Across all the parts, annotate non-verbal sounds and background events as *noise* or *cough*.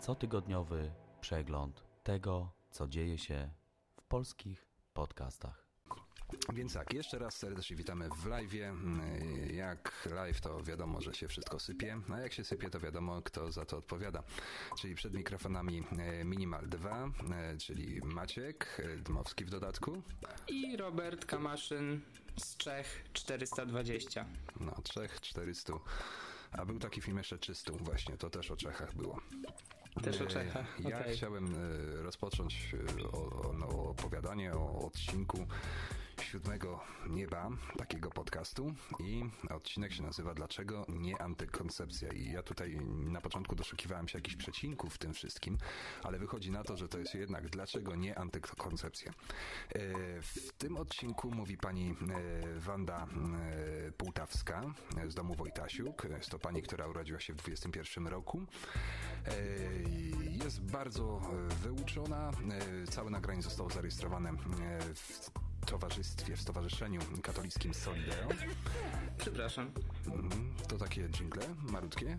Cotygodniowy przegląd tego, co dzieje się w polskich podcastach. Więc tak, jeszcze raz serdecznie witamy w live. Jak live to wiadomo, że się wszystko sypie, a jak się sypie to wiadomo, kto za to odpowiada. Czyli przed mikrofonami e, Minimal 2, e, czyli Maciek e, Dmowski w dodatku. I Robert Kamaszyn z Czech 420. No, Czech 400. A był taki film jeszcze 300 właśnie, to też o Czechach było. Też o Czechach, Ja okej. chciałem e, rozpocząć e, o, o, no, opowiadanie o odcinku Siódmego Nieba, takiego podcastu i odcinek się nazywa Dlaczego nie antykoncepcja? I ja tutaj na początku doszukiwałem się jakichś przecinków w tym wszystkim, ale wychodzi na to, że to jest jednak Dlaczego nie antykoncepcja? E, W tym odcinku mówi pani e, Wanda e, Półtawska z domu Wojtasiuk. Jest to pani, która urodziła się w 21 roku. Jest bardzo wyuczona. Całe nagranie zostało zarejestrowane w towarzystwie, w Stowarzyszeniu Katolickim Solideo. Przepraszam. Mhm, To takie jingle malutkie.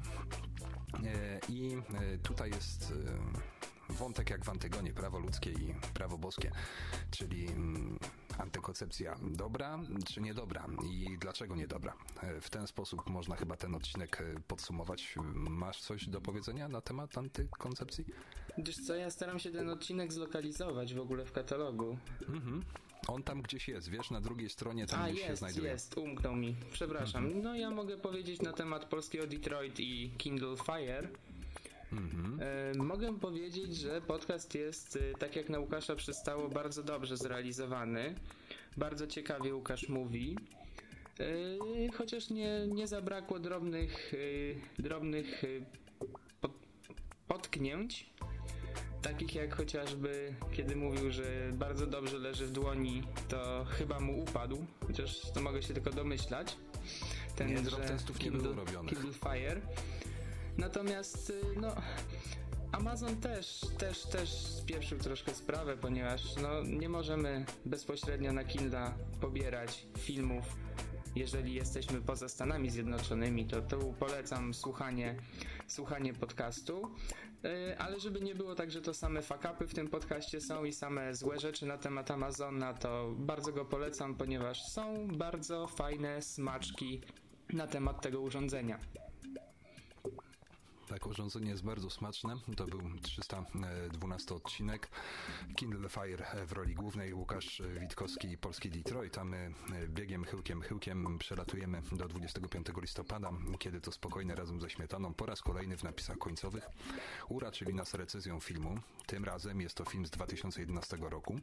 E, I e, tutaj jest e, wątek jak w Antygonie, prawo ludzkie i prawo boskie, czyli mm, antykoncepcja dobra czy niedobra i dlaczego niedobra. W ten sposób można chyba ten odcinek podsumować. Masz coś do powiedzenia na temat antykoncepcji? Wiesz co, ja staram się ten odcinek zlokalizować w ogóle w katalogu. Mhm. On tam gdzieś jest, wiesz, na drugiej stronie tam A, gdzieś się jest, znajduje. jest, umknął mi. Przepraszam. Mhm. No ja mogę powiedzieć na temat polskiego Detroit i Kindle Fire. Mhm. E, mogę powiedzieć, że podcast jest, e, tak jak na Łukasza przystało, bardzo dobrze zrealizowany. Bardzo ciekawie Łukasz mówi. E, chociaż nie, nie zabrakło drobnych, e, drobnych pod, potknięć. Takich jak chociażby, kiedy mówił, że bardzo dobrze leży w dłoni, to chyba mu upadł. Chociaż to mogę się tylko domyślać. Ten, Nie, drop testów nie było robionych. Kindle Fire. Natomiast, y, no, Amazon też, też, też spieprzył troszkę sprawę, ponieważ no, nie możemy bezpośrednio na Kindle pobierać filmów. Jeżeli jesteśmy poza Stanami Zjednoczonymi, to tu polecam słuchanie, słuchanie podcastu. Yy, ale żeby nie było tak, że to same fakapy w tym podcaście są i same złe rzeczy na temat Amazona, to bardzo go polecam, ponieważ są bardzo fajne smaczki na temat tego urządzenia. Tak, urządzenie jest bardzo smaczne. To był 312 odcinek. Kindle Fire w roli głównej, Łukasz Witkowski, Polski Detroit, a my biegiem, chyłkiem, chyłkiem przelatujemy do 25 listopada, kiedy to spokojnie razem ze Śmietaną po raz kolejny w napisach końcowych uraczyli nas recenzją filmu. Tym razem jest to film z 2011 roku,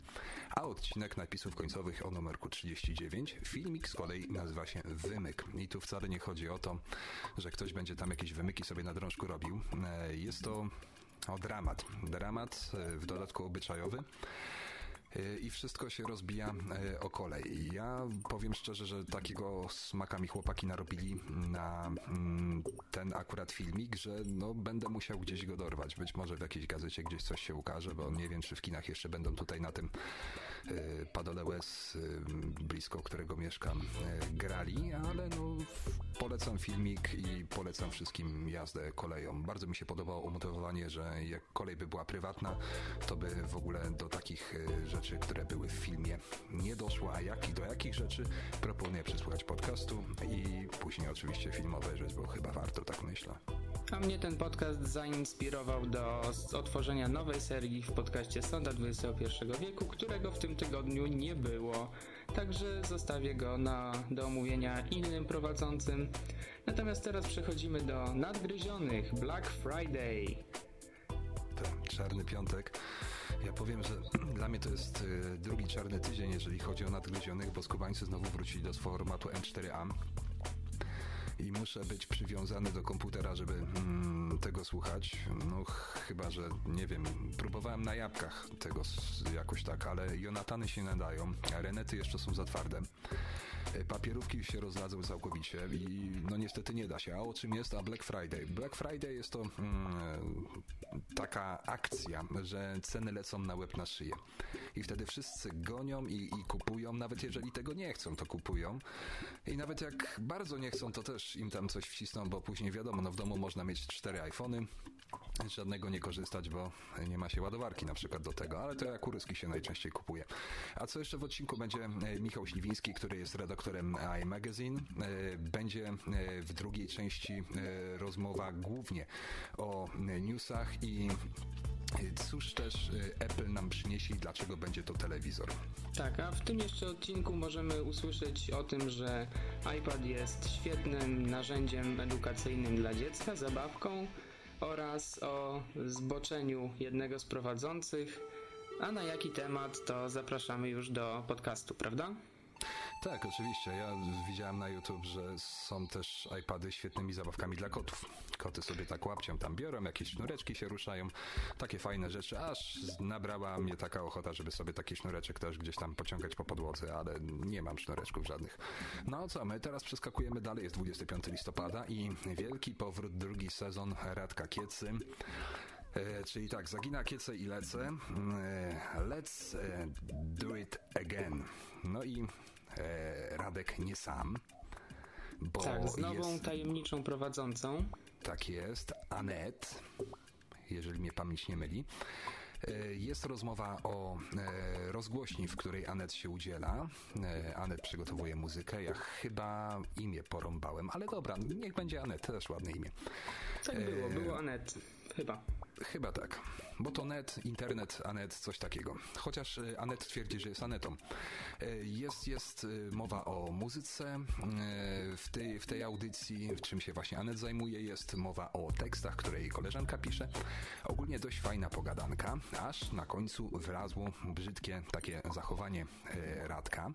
a odcinek napisów końcowych o numerku 39. Filmik z kolei nazywa się Wymyk. I tu wcale nie chodzi o to, że ktoś będzie tam jakieś wymyki sobie na drążku robił. E, Jest to o dramat. Dramat e, w dodatku obyczajowy. E, I wszystko się rozbija o kolej. Ja powiem szczerze, że takiego smaka mi chłopaki narobili na mm, ten akurat filmik, że no, będę musiał gdzieś go dorwać. Być może w jakiejś gazecie gdzieś coś się ukaże, bo nie wiem, czy w kinach jeszcze będą tutaj na tym Padole Łez, e, blisko którego mieszkam, e, grali, ale no, polecam filmik i polecam wszystkim jazdę koleją. Bardzo mi się podobało umotywowanie, że jak kolej by była prywatna, to by w ogóle do takich rzeczy, które były w filmie nie doszło, a jak i do jakich rzeczy proponuję przesłuchać podcastu i później oczywiście film obejrzeć, bo chyba warto, tak myślę. A mnie ten podcast zainspirował do otworzenia nowej serii w podcaście Sonda XXI wieku, którego w tym tygodniu nie było. Także zostawię go na, do omówienia innym prowadzącym. Natomiast teraz przechodzimy do nadgryzionych Black Friday. Ten czarny piątek. Ja powiem, że dla mnie to jest y, drugi czarny tydzień, jeżeli chodzi o nadgryzionych, bo skubańcy znowu wrócili do formatu M4A. I muszę być przywiązany do komputera, żeby mm, tego słuchać. No chyba, że nie wiem, próbowałem na jabłkach tego jakoś tak, ale Jonatany się nadają, a Renety jeszcze są za twarde. E, papierówki się rozladzą całkowicie i no niestety nie da się. A o czym jest? A Black Friday. Black Friday jest to mm, taka akcja, że ceny lecą na łeb na szyję. I wtedy wszyscy gonią i, i kupują, nawet jeżeli tego nie chcą, to kupują. I nawet jak bardzo nie chcą, to też im tam coś wcisną, bo później wiadomo, no w domu można mieć cztery iPhony, żadnego nie korzystać, bo nie ma się ładowarki na przykład do tego, ale to jak kuryski się najczęściej kupuje. A co jeszcze w odcinku będzie e, Michał Śliwiński, który jest redaktorem iMagazine. E, będzie e, w drugiej części rozmowa głównie o newsach i Cóż też Apple nam przyniesie i dlaczego będzie to telewizor? Tak, a w tym jeszcze odcinku możemy usłyszeć o tym, że iPad jest świetnym narzędziem edukacyjnym dla dziecka, zabawką, oraz o zboczeniu jednego z prowadzących. A na jaki temat to zapraszamy już do podcastu, prawda? Tak, oczywiście. Ja widziałem na YouTube, że są też iPady świetnymi zabawkami dla kotów. Koty sobie tak łapcią tam biorą, jakieś sznureczki się ruszają, takie fajne rzeczy, aż nabrała mnie taka ochota, żeby sobie taki sznureczek też gdzieś tam pociągać po podłodze, ale nie mam sznureczków żadnych. No co, my teraz przeskakujemy dalej, jest 25 listopada i wielki powrót, drugi sezon Radka Kiecy. E, czyli tak, zagina kiece i lecę. E, let's e, do it again. No i Radek nie sam. Bo tak, z nową jest, tajemniczą prowadzącą. Tak jest, Anet, jeżeli mnie pamięć nie myli. E, jest rozmowa o e, rozgłośni, w której Anet się udziela. E, Anet przygotowuje muzykę. Ja chyba imię porąbałem, ale dobra, niech będzie Anet, też ładne imię. Tak było, było Anet, chyba. Chyba tak. Bo to net, internet, Anet, coś takiego. Chociaż e, Anet twierdzi, że jest Anetą. E, jest, jest e, mowa o muzyce w tej, w tej audycji, czym się właśnie Anet zajmuje. Jest mowa o tekstach, które jej koleżanka pisze. Ogólnie dość fajna pogadanka, aż na końcu wylazło brzydkie takie zachowanie Radka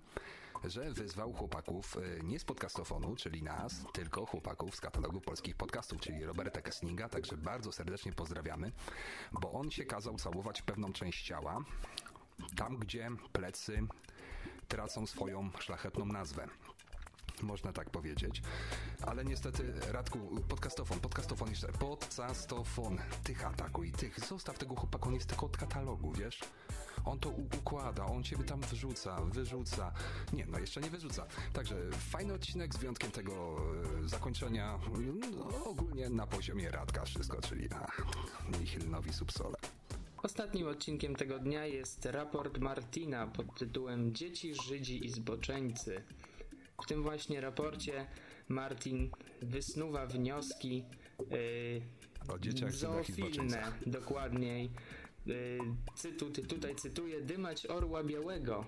że wyzwał chłopaków e, nie z podcastofonu, czyli nas, tylko chłopaków z katalogu polskich podcastów, czyli Roberta Kesslinga, także bardzo serdecznie pozdrawiamy, bo on się kazał całować pewną część ciała, tam gdzie plecy tracą swoją szlachetną nazwę można tak powiedzieć. Ale niestety, Radku, podcastofon, podcastofon jeszcze, podcastofon, tych atakuj, tych, zostaw tego chłopaka, on jest tylko od katalogu, wiesz? On to układa, on ciebie tam wrzuca, wyrzuca. Nie, no jeszcze nie wyrzuca. Także fajny odcinek z wyjątkiem tego e, zakończenia no, ogólnie na poziomie Radka wszystko, czyli nowi subsole. Ostatnim odcinkiem tego dnia jest raport Martina pod tytułem Dzieci, Żydzi i Zboczeńcy. W tym właśnie raporcie Martin wysnuwa wnioski yy, o dzieciach, zoofilne, dokładniej, Y, cytu, tutaj cytuję, dymać orła białego.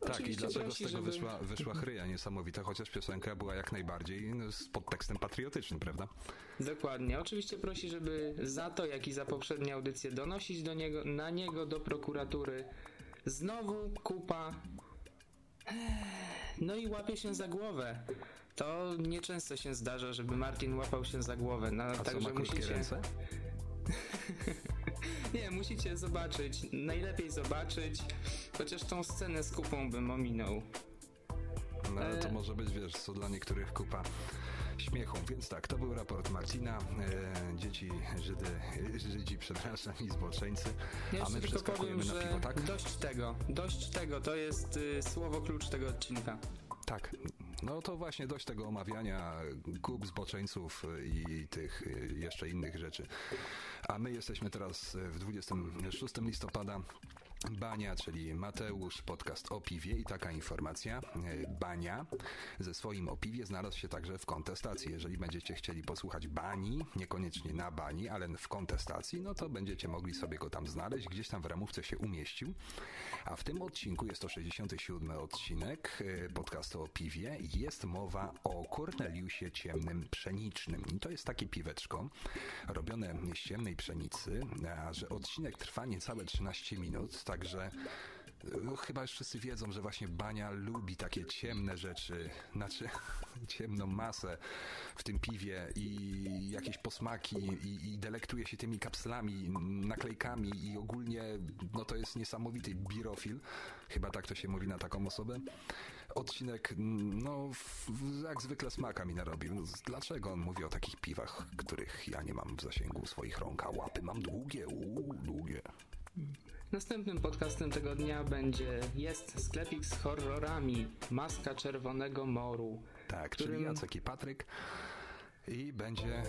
Tak, Oczywiście i prosi, z tego żeby... wyszła, wyszła chryja niesamowita, chociaż piosenka była jak najbardziej no, z podtekstem patriotycznym, prawda? Dokładnie. Oczywiście prosi, żeby za to, jak i za poprzednie audycje donosić do niego, na niego do prokuratury. Znowu kupa. No i łapie się za głowę. To nieczęsto się zdarza, żeby Martin łapał się za głowę. No, A także co, ma musicie... ręce? *laughs* Nie, musicie zobaczyć. Najlepiej zobaczyć. Chociaż tą scenę z kupą bym ominął. No ale to e... może być, wiesz, co dla niektórych kupa śmiechu. Więc tak, to był raport Marcina. E, dzieci, Żydy, Żydzi, przepraszam, i zboczeńcy. Ja a my przeskakujemy powiem, na piwo, tak? Dość tego, dość tego, to jest y, słowo klucz tego odcinka. Tak, no to właśnie dość tego omawiania kup zboczeńców i tych y, jeszcze innych rzeczy. A my jesteśmy teraz w 26 listopada. Bania, czyli Mateusz, podcast o piwie i taka informacja. Bania ze swoim o piwie znalazł się także w kontestacji. Jeżeli będziecie chcieli posłuchać Bani, niekoniecznie na Bani, ale w kontestacji, no to będziecie mogli sobie go tam znaleźć. Gdzieś tam w ramówce się umieścił. A w tym odcinku, jest to 67 odcinek e, podcastu o piwie, jest mowa o Corneliusie ciemnym pszenicznym. I to jest takie piweczko robione z ciemnej pszenicy, a że odcinek trwa niecałe 13 minut, także No, chyba już wszyscy wiedzą, że właśnie Bania lubi takie ciemne rzeczy, znaczy *laughs* ciemną masę w tym piwie i jakieś posmaki i, i delektuje się tymi kapslami, naklejkami i ogólnie no to jest niesamowity birofil, chyba tak to się mówi na taką osobę. Odcinek, no jak zwykle smaka mi narobił. Dlaczego on mówi o takich piwach, których ja nie mam w zasięgu swoich rąk, a łapy mam długie, uuu, długie. Następnym podcastem tego dnia będzie Jest sklepik z horrorami Maska Czerwonego Moru. Tak, którym... czyli Jacek i Patryk. I będzie e,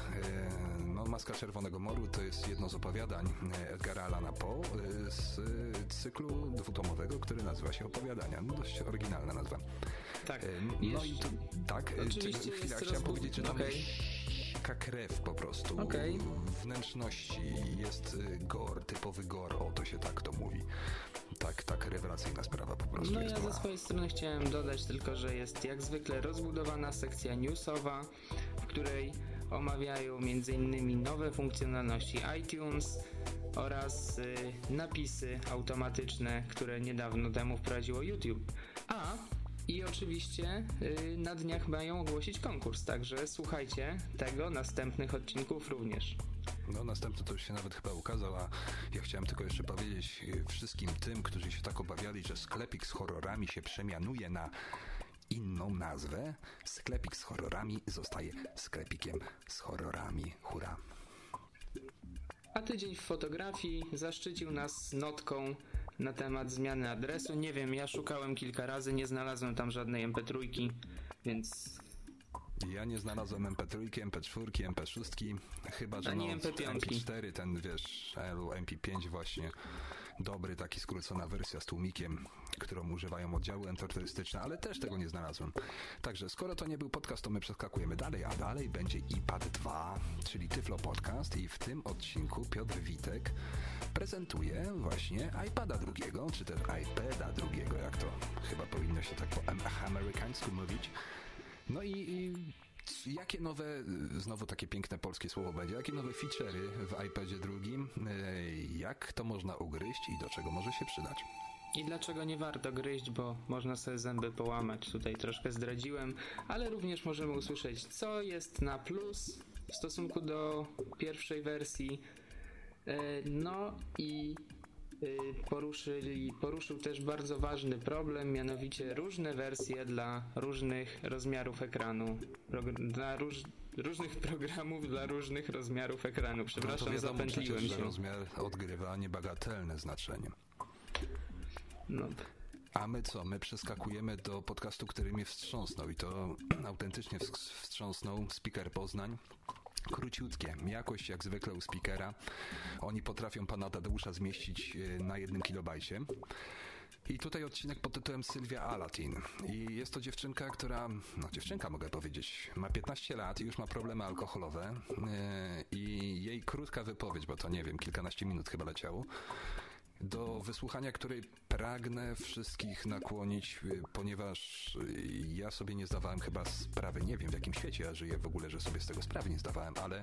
no, Maska Czerwonego Moru to jest jedno z opowiadań e, Edgara Allana Poe e, z cyklu dwutomowego, który nazywa się Opowiadania. No, dość oryginalna nazwa. Tak. No i to, tak, Oczywiście chwila, chciałem powiedzieć, że tam okay taka krew po prostu. Okay. Wnętrzności jest gor, typowy gor, o to się tak to mówi. Tak, tak rewelacyjna sprawa po prostu no ja ze swojej strony chciałem dodać tylko, że jest jak zwykle rozbudowana sekcja newsowa, w której omawiają m.in. nowe funkcjonalności iTunes oraz y, napisy automatyczne, które niedawno temu wprowadziło YouTube. A i oczywiście yy, na dniach mają ogłosić konkurs, także słuchajcie tego, następnych odcinków również. No następny to już się nawet chyba ukazał, a ja chciałem tylko jeszcze powiedzieć y, wszystkim tym, którzy się tak obawiali, że sklepik z horrorami się przemianuje na inną nazwę. Sklepik z horrorami zostaje sklepikiem z horrorami. Hurra! A tydzień w fotografii zaszczycił nas notką na temat zmiany adresu. Nie wiem, ja szukałem kilka razy, nie znalazłem tam żadnej MP3, więc ja nie znalazłem MP3, MP4, MP6, chyba że no, MP5. MP4, ten wiesz, MP5 właśnie, dobry, taki skrócona wersja z tłumikiem, którą używają oddziały enterturystyczne, ale też tego nie znalazłem. Także skoro to nie był podcast, to my przeskakujemy dalej, a dalej będzie iPad 2, czyli Tyflo Podcast i w tym odcinku Piotr Witek prezentuje właśnie iPada drugiego, czy też iPada drugiego, jak to chyba powinno się tak po amerykańsku mówić. No i, i jakie nowe, znowu takie piękne polskie słowo będzie, jakie nowe feature'y w iPadzie drugim, jak to można ugryźć i do czego może się przydać? I dlaczego nie warto gryźć, bo można sobie zęby połamać. Tutaj troszkę zdradziłem, ale również możemy usłyszeć, co jest na plus w stosunku do pierwszej wersji. E, no i poruszyli, poruszył też bardzo ważny problem, mianowicie różne wersje dla różnych rozmiarów ekranu. dla róż, różnych programów dla różnych rozmiarów ekranu. Przepraszam, no wiadomo, zapętliłem przecież, się. rozmiar odgrywa niebagatelne znaczenie. No. A my co? My przeskakujemy do podcastu, który mnie wstrząsnął i to autentycznie wstrząsnął Speaker Poznań króciutkie. Jakość jak zwykle u speakera. Oni potrafią pana Tadeusza zmieścić e, na jednym kilobajcie. I tutaj odcinek pod tytułem Sylwia Alatin. I jest to dziewczynka, która, no dziewczynka mogę powiedzieć, ma 15 lat i już ma problemy alkoholowe. E, I jej krótka wypowiedź, bo to nie wiem, kilkanaście minut chyba leciało, do wysłuchania której pragnę wszystkich nakłonić, y, ponieważ y, ja sobie nie zdawałem chyba sprawy, nie wiem w jakim świecie ja żyję w ogóle, że sobie z tego sprawy nie zdawałem, ale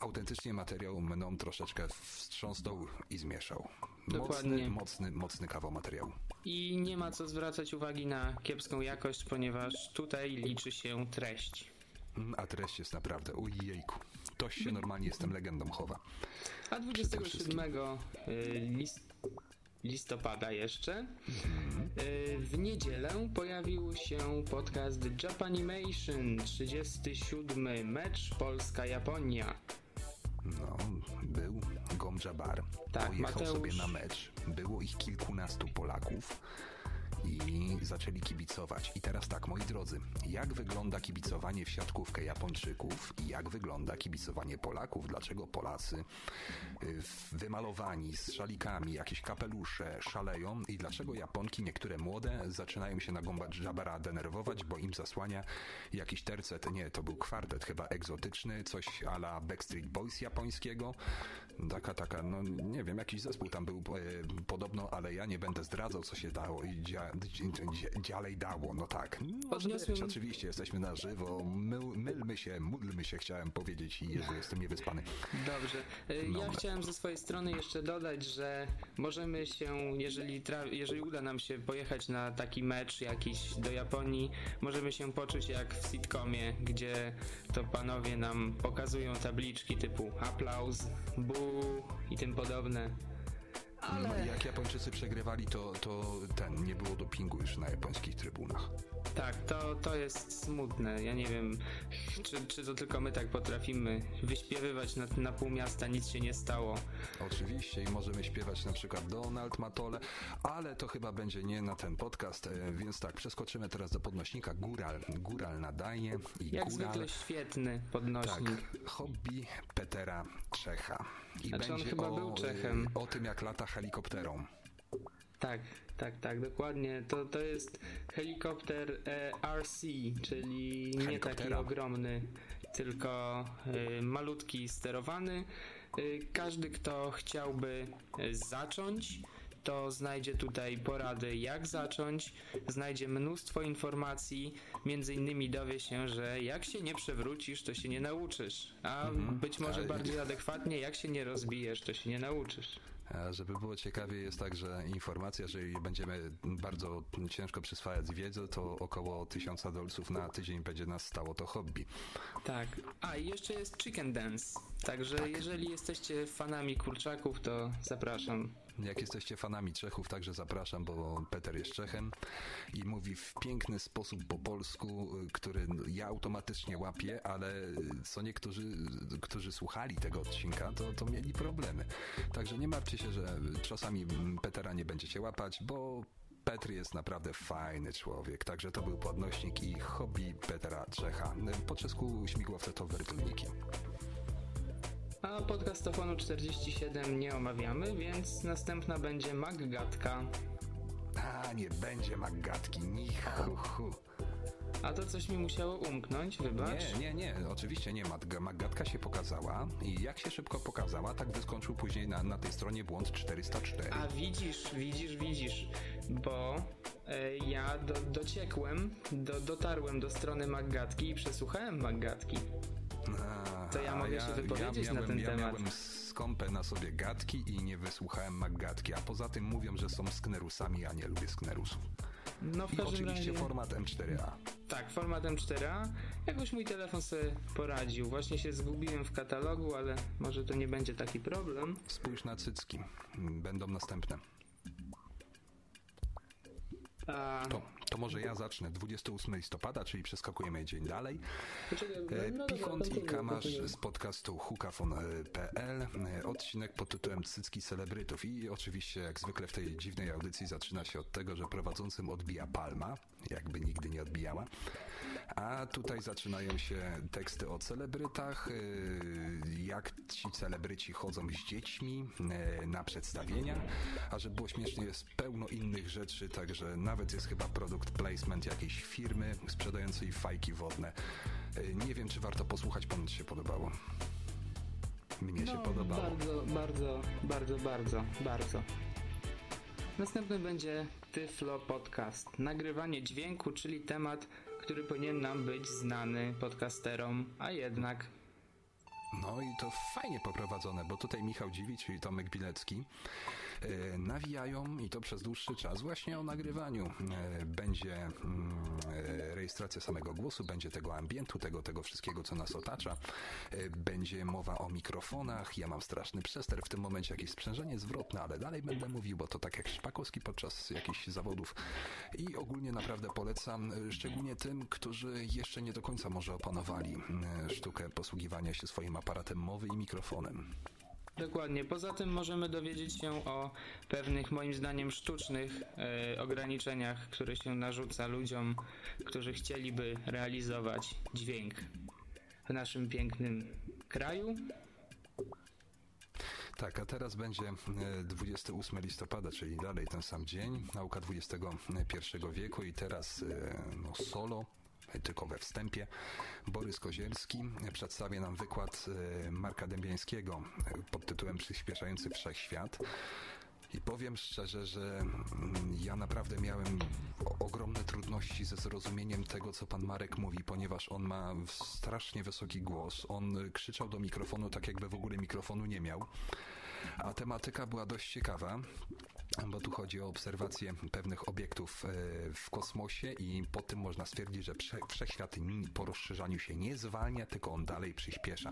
autentycznie materiał mną troszeczkę wstrząsnął i zmieszał. Dokładnie. Mocny, mocny, mocny kawał materiału. I nie ma co zwracać uwagi na kiepską jakość, ponieważ tutaj liczy się treść. Mm, a treść jest naprawdę, ujejku. To się normalnie jestem legendą chowa. A 27 y, list listopada jeszcze. Mhm. Y, w niedzielę pojawił się podcast Japanimation 37 mecz Polska-Japonia. No, był Gomja Bar. Tak, Pojechał Mateusz... sobie na mecz. Było ich kilkunastu Polaków i zaczęli kibicować. I teraz tak, moi drodzy, jak wygląda kibicowanie w siatkówkę Japończyków i jak wygląda kibicowanie Polaków? Dlaczego Polacy y, wymalowani z szalikami, jakieś kapelusze szaleją i dlaczego Japonki, niektóre młode, zaczynają się na Gomba Jabara denerwować, bo im zasłania jakiś tercet, nie, to był kwartet chyba egzotyczny, coś ala Backstreet Boys japońskiego. Taka, taka, no nie wiem, jakiś zespół tam był e, podobno, ale ja nie będę zdradzał, co się dało i dzia, dalej dało, no tak. Podniosłem... Oczywiście, jesteśmy na żywo, Myl, mylmy się, módlmy się, chciałem powiedzieć i Jezu, jestem niewyspany. Dobrze. E, no. Ja chciałem ze swojej strony jeszcze dodać, że możemy się, jeżeli, jeżeli uda nam się pojechać na taki mecz jakiś do Japonii, możemy się poczuć jak w sitcomie, gdzie to panowie nam pokazują tabliczki typu aplauz, bu i tym podobne. Ale... No, jak Japończycy przegrywali, to, to ten, nie było dopingu już na japońskich trybunach. Tak, to, to jest smutne. Ja nie wiem, czy, czy to tylko my tak potrafimy wyśpiewywać na, na pół miasta, nic się nie stało. Oczywiście i możemy śpiewać na przykład Donald Matole, ale to chyba będzie nie na ten podcast, e, więc tak, przeskoczymy teraz do podnośnika Góral. Góral nadaje i Jak Góral... zwykle świetny podnośnik. Tak, hobby Petera Czecha. I znaczy będzie on chyba o, był Czechem. o tym, jak lata helikopterą. Tak, tak, tak, dokładnie. To, to jest helikopter e, RC, czyli nie taki ogromny, tylko e, malutki, sterowany. E, każdy, kto chciałby e, zacząć, to znajdzie tutaj porady, jak zacząć, znajdzie mnóstwo informacji, między innymi dowie się, że jak się nie przewrócisz, to się nie nauczysz, a mhm. być może bardziej adekwatnie, jak się nie rozbijesz, to się nie nauczysz. Żeby było ciekawie, jest tak, że informacja, że jeżeli będziemy bardzo ciężko przyswajać wiedzę, to około tysiąca dolców na tydzień będzie nas stało to hobby. Tak. A i jeszcze jest Chicken Dance. Także tak. jeżeli jesteście fanami kurczaków, to zapraszam. Jak jesteście fanami Czechów, także zapraszam, bo Peter jest Czechem i mówi w piękny sposób po polsku, który ja automatycznie łapię, ale co niektórzy, którzy słuchali tego odcinka, to, to mieli problemy. Także nie martwcie się, że czasami Petera nie będziecie łapać, bo Petr jest naprawdę fajny człowiek, także to był podnośnik i hobby Petera Czecha. Po czesku śmigłowce to wertulniki. A podcastofonu 47 nie omawiamy, więc następna będzie Maggatka. A, nie będzie Maggatki, nichu. A to coś mi musiało umknąć, wybacz? Nie, nie, nie, oczywiście nie. Maggatka się pokazała i jak się szybko pokazała, tak wyskoczył później na, na tej stronie błąd 404. A widzisz, widzisz, widzisz, bo e, ja do, dociekłem, do, dotarłem do strony Maggatki i przesłuchałem Maggatki. To ja mogę ja, się wypowiedzieć ja miałem, na ten ja temat. miałem skąpę na sobie gadki i nie wysłuchałem Maggatki, a poza tym mówią, że są sknerusami, a nie lubię sknerusów. No w I oczywiście razie... format M4A. Tak, format M4A. Jakoś mój telefon sobie poradził. Właśnie się zgubiłem w katalogu, ale może to nie będzie taki problem. Spójrz na cycki. Będą następne. A... To, to może ja zacznę. 28 listopada, czyli przeskakujemy dzień dalej. E, no Pichont i Kamasz z podcastu hukafon.pl. E, odcinek pod tytułem Cycki celebrytów. I oczywiście, jak zwykle w tej dziwnej audycji zaczyna się od tego, że prowadzącym odbija palma, jakby nigdy nie odbijała. A tutaj zaczynają się teksty o celebrytach, y, jak ci celebryci chodzą z dziećmi y, na przedstawienia, a żeby było śmiesznie jest pełno innych rzeczy, także nawet jest chyba produkt placement jakiejś firmy sprzedającej fajki wodne. Y, nie wiem, czy warto posłuchać, ponoć się podobało. Mnie no, się podobało. Bardzo, bardzo, bardzo, bardzo, bardzo. Następny będzie Tyflo Podcast. Nagrywanie dźwięku, czyli temat który powinien nam być znany podcasterom, a jednak no i to fajnie poprowadzone, bo tutaj Michał Dziwicz i Tomek Bilecki nawijają i to przez dłuższy czas właśnie o nagrywaniu. E, będzie mm, e, rejestracja samego głosu, będzie tego ambientu, tego, tego wszystkiego, co nas otacza. Będzie mowa o mikrofonach. Ja mam straszny przester w tym momencie, jakieś sprzężenie zwrotne, ale dalej będę mówił, bo to tak jak Szpakowski podczas jakichś zawodów. I ogólnie naprawdę polecam, szczególnie tym, którzy jeszcze nie do końca może opanowali sztukę posługiwania się swoim aparatem mowy i mikrofonem. Dokładnie. Poza tym możemy dowiedzieć się o pewnych, moim zdaniem, sztucznych e, ograniczeniach, które się narzuca ludziom, którzy chcieliby realizować dźwięk w naszym pięknym kraju. Tak, a teraz będzie 28 e, listopada, czyli dalej ten sam dzień, nauka XXI wieku i teraz e, no, solo tylko we wstępie. Borys Kozielski przedstawia nam wykład e, Marka Dębiańskiego pod tytułem Przyspieszający Wszechświat. I powiem szczerze, że mm, ja naprawdę miałem ogromne trudności ze zrozumieniem tego, co pan Marek mówi, ponieważ on ma strasznie wysoki głos. On krzyczał do mikrofonu tak, jakby w ogóle mikrofonu nie miał. A tematyka była dość ciekawa bo tu chodzi o obserwację pewnych obiektów e, w kosmosie i po tym można stwierdzić, że wszechświat po rozszerzaniu się nie zwalnia, tylko on dalej przyspiesza.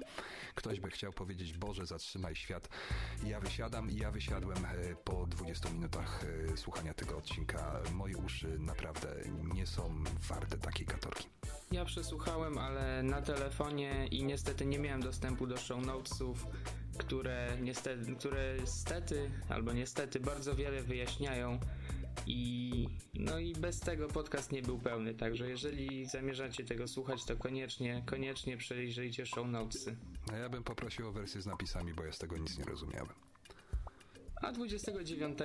Ktoś by chciał powiedzieć, Boże, zatrzymaj świat. Ja wysiadam i ja wysiadłem e, po 20 minutach e, słuchania tego odcinka. Moje uszy naprawdę nie są warte takiej katorki. Ja przesłuchałem, ale na telefonie i niestety nie miałem dostępu do show notesów które niestety, które niestety albo niestety bardzo wiele wyjaśniają i no i bez tego podcast nie był pełny, także jeżeli zamierzacie tego słuchać, to koniecznie, koniecznie przejrzyjcie show notesy. A ja bym poprosił o wersję z napisami, bo ja z tego nic nie rozumiałem. A 29,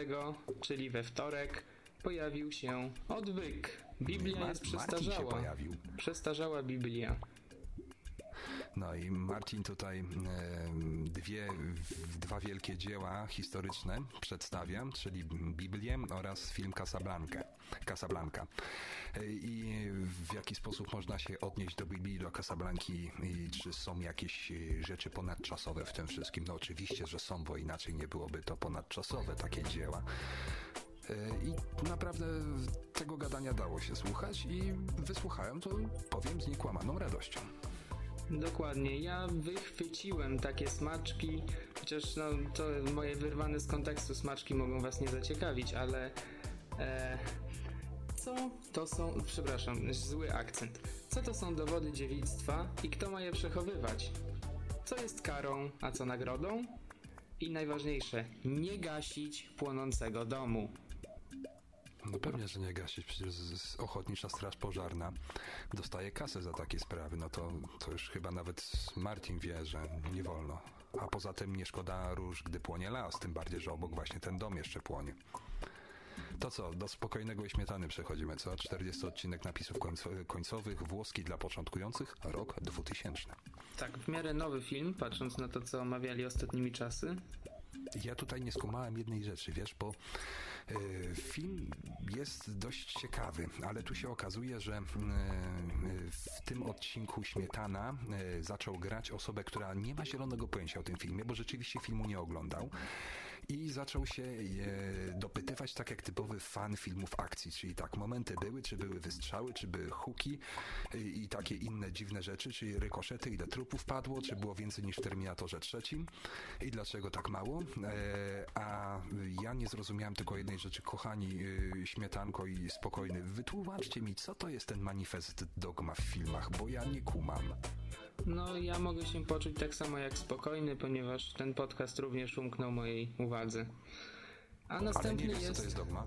czyli we wtorek, pojawił się odwyk. Biblia jest przestarzała. Przestarzała Biblia. No i Marcin tutaj dwie, dwa wielkie dzieła historyczne przedstawia, czyli Biblię oraz film Casablanca. Casablanca. I w jaki sposób można się odnieść do Biblii, do Casablanki i czy są jakieś rzeczy ponadczasowe w tym wszystkim? No oczywiście, że są, bo inaczej nie byłoby to ponadczasowe takie dzieła. I naprawdę tego gadania dało się słuchać i wysłuchałem to, powiem, z niekłamaną radością. Dokładnie. Ja wychwyciłem takie smaczki, chociaż no, to moje wyrwane z kontekstu smaczki mogą was nie zaciekawić, ale e, co to są, przepraszam, zły akcent. Co to są dowody dziewictwa i kto ma je przechowywać? Co jest karą, a co nagrodą? I najważniejsze, nie gasić płonącego domu. No pewnie, że nie gasić. Przecież Ochotnicza Straż Pożarna dostaje kasę za takie sprawy. No to, to już chyba nawet Martin wie, że nie wolno. A poza tym nie szkoda róż, gdy płonie las. Tym bardziej, że obok właśnie ten dom jeszcze płonie. To co, do spokojnego i śmietany przechodzimy, co? 40 odcinek napisów końcowych, włoski dla początkujących, rok 2000. Tak, w miarę nowy film, patrząc na to, co omawiali ostatnimi czasy. Ja tutaj nie skumałem jednej rzeczy, wiesz, bo E, film jest dość ciekawy, ale tu się okazuje, że e, w tym odcinku Śmietana e, zaczął grać osobę, która nie ma zielonego pojęcia o tym filmie, bo rzeczywiście filmu nie oglądał i zaczął się dopytywać tak jak typowy fan filmów akcji, czyli tak, momenty były, czy były wystrzały, czy były huki i takie inne dziwne rzeczy, czyli rykoszety, ile trupów padło, czy było więcej niż w Terminatorze trzecim i dlaczego tak mało, a ja nie zrozumiałem tylko jednej rzeczy, kochani śmietanko i spokojny, wytłumaczcie mi, co to jest ten manifest dogma w filmach, bo ja nie kumam. No, ja mogę się poczuć tak samo jak spokojny, ponieważ ten podcast również umknął mojej uwadze. A następny Ale nie wiesz, jest... co to jest dogma?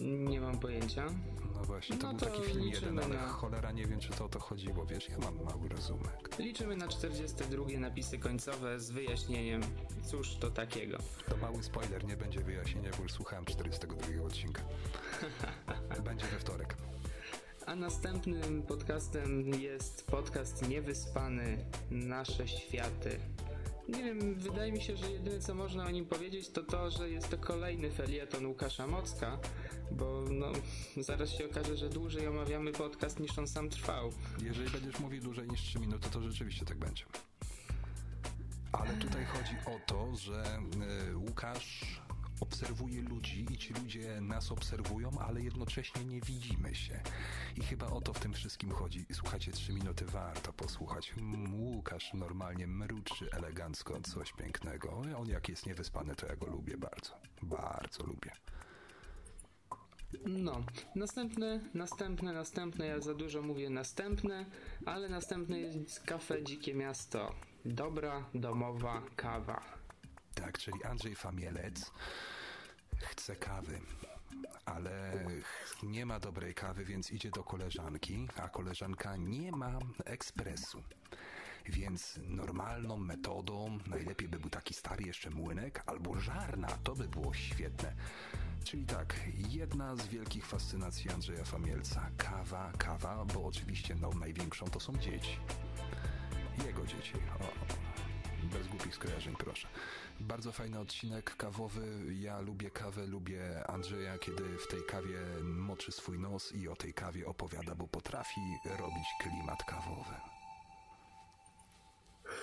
Nie mam pojęcia. No właśnie, to no był to taki film jeden, ale na... cholera nie wiem, czy to o to chodziło, wiesz, ja mam mały rozumek. Liczymy na 42 napisy końcowe z wyjaśnieniem, cóż to takiego. To mały spoiler, nie będzie wyjaśnienia, bo już słuchałem 42 odcinka. *laughs* będzie we wtorek. A następnym podcastem jest podcast Niewyspany Nasze Światy. Nie wiem, wydaje mi się, że jedyne co można o nim powiedzieć to to, że jest to kolejny felieton Łukasza Mocka, bo no, *laughs* zaraz się okaże, że dłużej omawiamy podcast niż on sam trwał. Jeżeli będziesz mówił dłużej niż 3 minuty, to rzeczywiście tak będzie. Ale tutaj chodzi o to, że y, Łukasz obserwuje ludzi i ci ludzie nas obserwują, ale jednocześnie nie widzimy się. I chyba o to w tym wszystkim chodzi. Słuchajcie, trzy minuty warto posłuchać. Łukasz normalnie mruczy elegancko, coś pięknego. On jak jest niewyspany, to ja go lubię bardzo. Bardzo lubię. No, następne, następne, następne, ja za dużo mówię następne, ale następne jest kafe Dzikie Miasto. Dobra, domowa kawa. Tak, czyli Andrzej Famielec chce kawy, ale nie ma dobrej kawy, więc idzie do koleżanki, a koleżanka nie ma ekspresu. Więc normalną metodą najlepiej by był taki stary jeszcze młynek albo żarna, to by było świetne. Czyli tak, jedna z wielkich fascynacji Andrzeja Famielca. Kawa, kawa, bo oczywiście no, największą to są dzieci. Jego dzieci. O, bez głupich skojarzeń, proszę. Bardzo fajny odcinek kawowy. Ja lubię kawę, lubię Andrzeja, kiedy w tej kawie moczy swój nos i o tej kawie opowiada, bo potrafi robić klimat kawowy.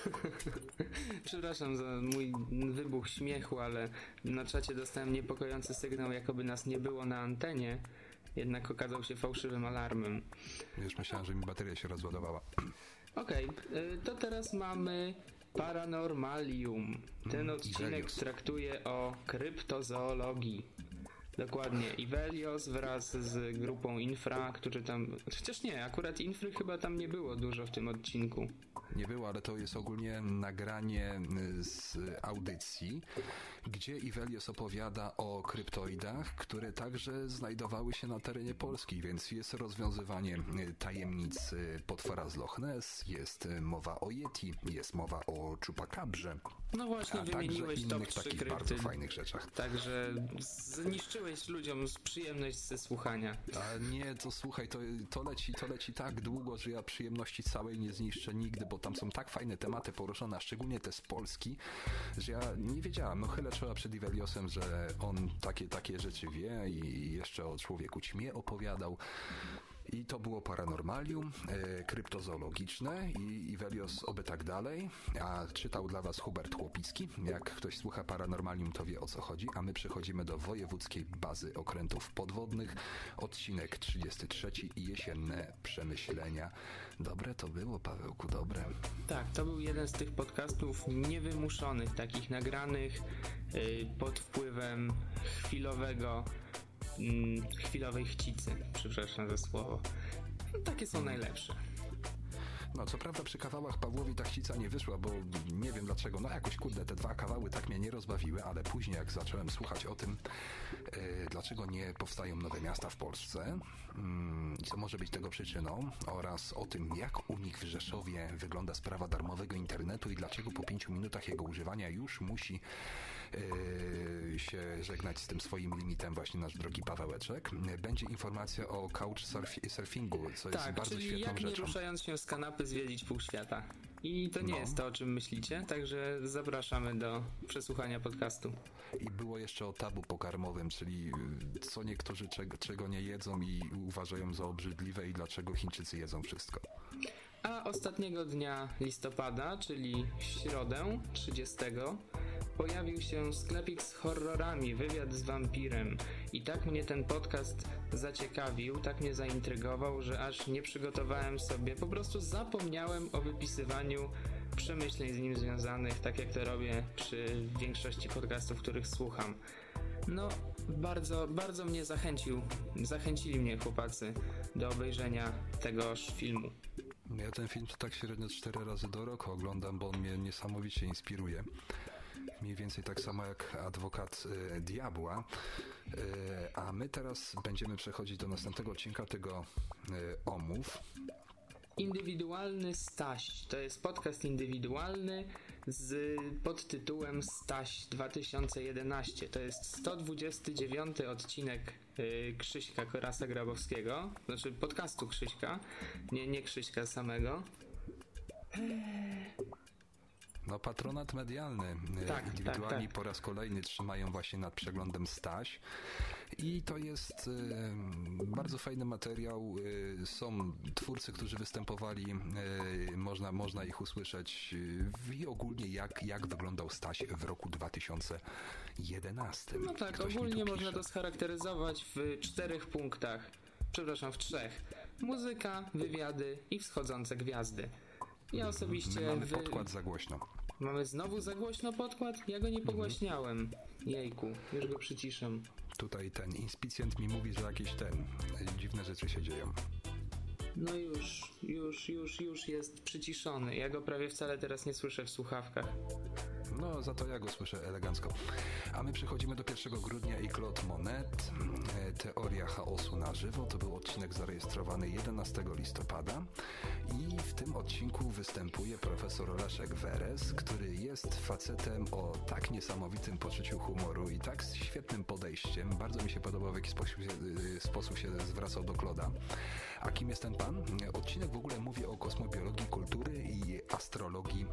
*laughs* Przepraszam za mój wybuch śmiechu, ale na czacie dostałem niepokojący sygnał, jakoby nas nie było na antenie. Jednak okazał się fałszywym alarmem. Już myślałem, że mi bateria się rozładowała. Okej, okay, to teraz mamy Paranormalium. Ten mm, odcinek traktuje o kryptozoologii. Dokładnie. Ivelios wraz z grupą Infra, którzy tam. Chociaż nie, akurat Infry chyba tam nie było dużo w tym odcinku nie było, ale to jest ogólnie nagranie y, z audycji, gdzie Ivelios opowiada o kryptoidach, które także znajdowały się na terenie Polski, więc jest rozwiązywanie y, tajemnicy potwora z Loch Ness, jest y, mowa o Yeti, jest mowa o Chupakabrze. No właśnie, a wymieniłeś top takich krypty. bardzo fajnych rzeczach. Także zniszczyłeś ludziom przyjemność ze słuchania. A nie, to słuchaj, to, to, leci, to leci tak długo, że ja przyjemności całej nie zniszczę nigdy, bo tam są tak fajne tematy poruszone, a szczególnie te z Polski, że ja nie wiedziałem, no chylę czoła przed Iveliosem, że on takie, takie rzeczy wie i jeszcze o człowieku ćmie opowiadał. I to było paranormalium, e, kryptozoologiczne i Ivelios oby tak dalej. A czytał dla Was Hubert Chłopicki. Jak ktoś słucha paranormalium, to wie o co chodzi. A my przechodzimy do Wojewódzkiej Bazy Okrętów Podwodnych. Odcinek 33 i jesienne przemyślenia. Dobre to było, Pawełku, dobre. Tak, to był jeden z tych podcastów niewymuszonych, takich nagranych yy, pod wpływem chwilowego mm, chwilowej chcicy, przepraszam za słowo. No, takie są najlepsze. No, co prawda przy kawałach Pawłowi ta chcica nie wyszła, bo nie wiem dlaczego. No jakoś kurde, te dwa kawały tak mnie nie rozbawiły, ale później jak zacząłem słuchać o tym, e, dlaczego nie powstają nowe miasta w Polsce i co może być tego przyczyną oraz o tym, jak u nich w Rzeszowie wygląda sprawa darmowego internetu i dlaczego po pięciu minutach jego używania już musi Yy, się żegnać z tym swoim limitem właśnie nasz drogi Pawełeczek. Będzie informacja o couchsurfingu, co tak, jest bardzo czyli świetną jak rzeczą. nie ruszając się z kanapy zwiedzić pół świata. I to nie no. jest to, o czym myślicie, także zapraszamy do przesłuchania podcastu. I było jeszcze o tabu pokarmowym, czyli co niektórzy czego, czego nie jedzą i uważają za obrzydliwe i dlaczego Chińczycy jedzą wszystko. A ostatniego dnia listopada, czyli w środę 30, pojawił się sklepik z horrorami, wywiad z wampirem. I tak mnie ten podcast zaciekawił, tak mnie zaintrygował, że aż nie przygotowałem sobie, po prostu zapomniałem o wypisywaniu przemyśleń z nim związanych, tak jak to robię przy większości podcastów, których słucham. No, bardzo, bardzo mnie zachęcił, zachęcili mnie chłopacy do obejrzenia tegoż filmu. Ja ten film to tak średnio cztery razy do roku oglądam, bo on mnie niesamowicie inspiruje mniej więcej tak samo jak adwokat y, diabła. Y, a my teraz będziemy przechodzić do następnego odcinka tego y, omów. Indywidualny Staś. To jest podcast indywidualny z podtytułem Staś 2011. To jest 129 odcinek y, Krzyśka Korasa Grabowskiego. Znaczy podcastu Krzyśka, nie, nie Krzyśka samego. No patronat medialny. E, tak, Indywidualni tak, tak. po raz kolejny trzymają właśnie nad przeglądem Staś. I to jest y, bardzo fajny materiał. Y, są twórcy, którzy występowali, można, można ich usłyszeć i ogólnie jak, jak wyglądał Staś w roku 2011. No tak, Ktoś ogólnie można to scharakteryzować w czterech punktach. Przepraszam, w trzech. Muzyka, wywiady i wschodzące gwiazdy. Ja osobiście... My mamy podkład za głośno. Mamy znowu za głośno podkład? Ja go nie pogłaśniałem. Jejku, już go przyciszę. Tutaj ten inspicjent mi mówi, że jakieś ten dziwne rzeczy się dzieją. No już, już, już, już jest przyciszony. Ja go prawie wcale teraz nie słyszę w słuchawkach. No, za to ja go słyszę elegancko. A my przechodzimy do 1 grudnia i Claude Monet. E, Teoria chaosu na żywo. To był odcinek zarejestrowany 11 listopada. I w tym odcinku występuje profesor Leszek Weres, który jest facetem o tak niesamowitym poczuciu humoru i tak świetnym podejściem. Bardzo mi się podobał, w jaki sposób się, y, sposób się zwracał do Kloda. A kim jest ten pan? Odcinek w ogóle mówi o kosmobiologii kultury i astrologii.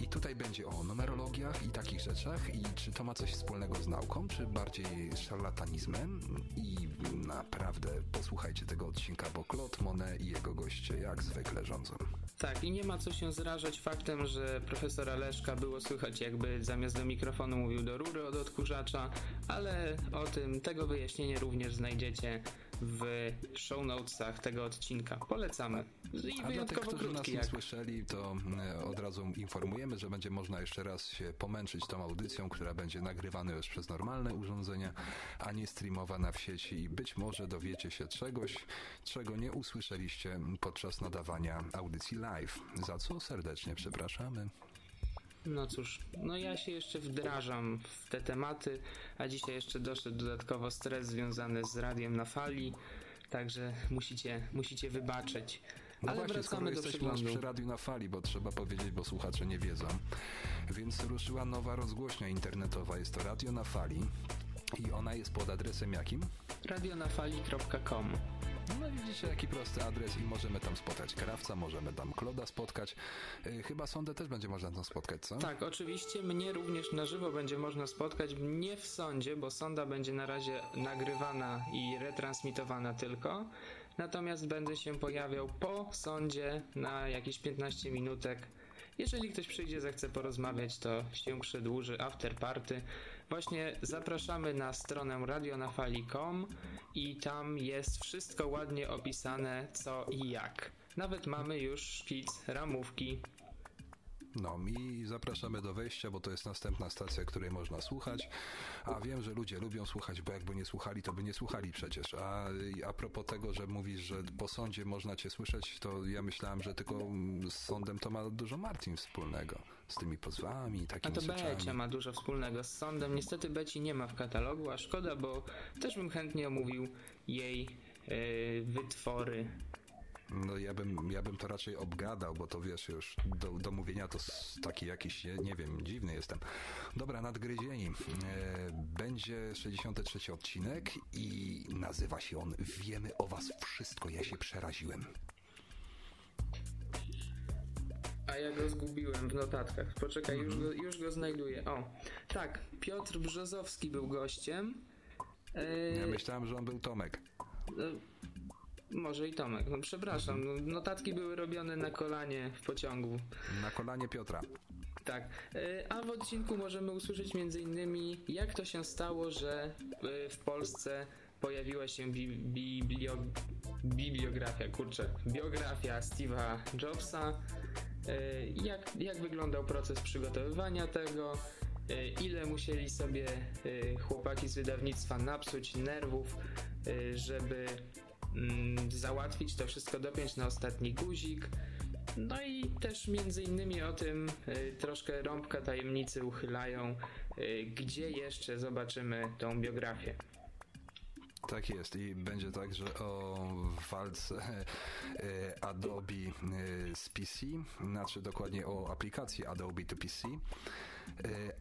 I tutaj będzie o numerologiach i takich rzeczach i czy to ma coś wspólnego z nauką, czy bardziej szarlatanizmem i naprawdę posłuchajcie tego odcinka, bo Claude Monet i jego goście jak zwykle rządzą. Tak, i nie ma co się zrażać faktem, że profesora Leszka było słychać jakby zamiast do mikrofonu mówił do rury od odkurzacza, ale o tym, tego wyjaśnienie również znajdziecie w show notesach tego odcinka. Polecamy. I A dla tych, którzy nas nie jak... słyszeli, to e, od razu informujemy, że będzie można jeszcze raz się pomęczyć tą audycją, która będzie nagrywana już przez normalne urządzenia, a nie streamowana w sieci i być może dowiecie się czegoś, czego nie usłyszeliście podczas nadawania audycji live, za co serdecznie przepraszamy. No cóż, no ja się jeszcze wdrażam w te tematy, a dzisiaj jeszcze doszedł dodatkowo stres związany z radiem na fali, także musicie, musicie wybaczyć. No Ale właśnie, skoro jesteśmy już przy radiu na fali, bo trzeba powiedzieć, bo słuchacze nie wiedzą, więc ruszyła nowa rozgłośnia internetowa, jest to Radio na Fali i ona jest pod adresem jakim? radionafali.com no widzicie, jaki prosty adres i możemy tam spotkać krawca, możemy tam Kloda spotkać. Yy, chyba sądę też będzie można tam spotkać, co? Tak, oczywiście mnie również na żywo będzie można spotkać, nie w sądzie, bo sonda będzie na razie nagrywana i retransmitowana tylko. Natomiast będę się pojawiał po sądzie na jakieś 15 minutek. Jeżeli ktoś przyjdzie, zechce porozmawiać, to się przedłuży after party. Właśnie zapraszamy na stronę radionafali.com i tam jest wszystko ładnie opisane co i jak. Nawet mamy już szkic ramówki no i zapraszamy do wejścia, bo to jest następna stacja, której można słuchać. A wiem, że ludzie lubią słuchać, bo jakby nie słuchali, to by nie słuchali przecież. A, a propos tego, że mówisz, że po sądzie można cię słyszeć, to ja myślałem, że tylko z sądem to ma dużo Martin wspólnego. Z tymi pozwami i takimi A to rzeczami. Becia ma dużo wspólnego z sądem. Niestety Beci nie ma w katalogu, a szkoda, bo też bym chętnie omówił jej yy, wytwory no ja bym, ja bym to raczej obgadał, bo to wiesz już, do, do mówienia to taki jakiś, nie wiem, dziwny jestem. Dobra, nadgryzieni. E, będzie 63 odcinek i nazywa się on Wiemy o was wszystko. Ja się przeraziłem. A ja go zgubiłem w notatkach. Poczekaj, już, go, już go znajduję. O, tak, Piotr Brzozowski był gościem. E... Ja myślałem, że on był Tomek. E może i Tomek. No przepraszam, no, notatki były robione na kolanie w pociągu. Na kolanie Piotra. Tak. E, a w odcinku możemy usłyszeć innymi jak to się stało, że e, w Polsce pojawiła się bi biblio bibliografia, kurczę, biografia Steve'a Jobsa, jak, jak wyglądał proces przygotowywania tego, ile musieli sobie chłopaki z wydawnictwa napsuć nerwów, żeby Mm, załatwić to wszystko, dopiąć na ostatni guzik. No i też między innymi o tym troszkę rąbka tajemnicy uchylają, gdzie jeszcze zobaczymy tą biografię. Tak jest i będzie tak, że o walce y, Adobe z PC, znaczy dokładnie o aplikacji Adobe to PC E,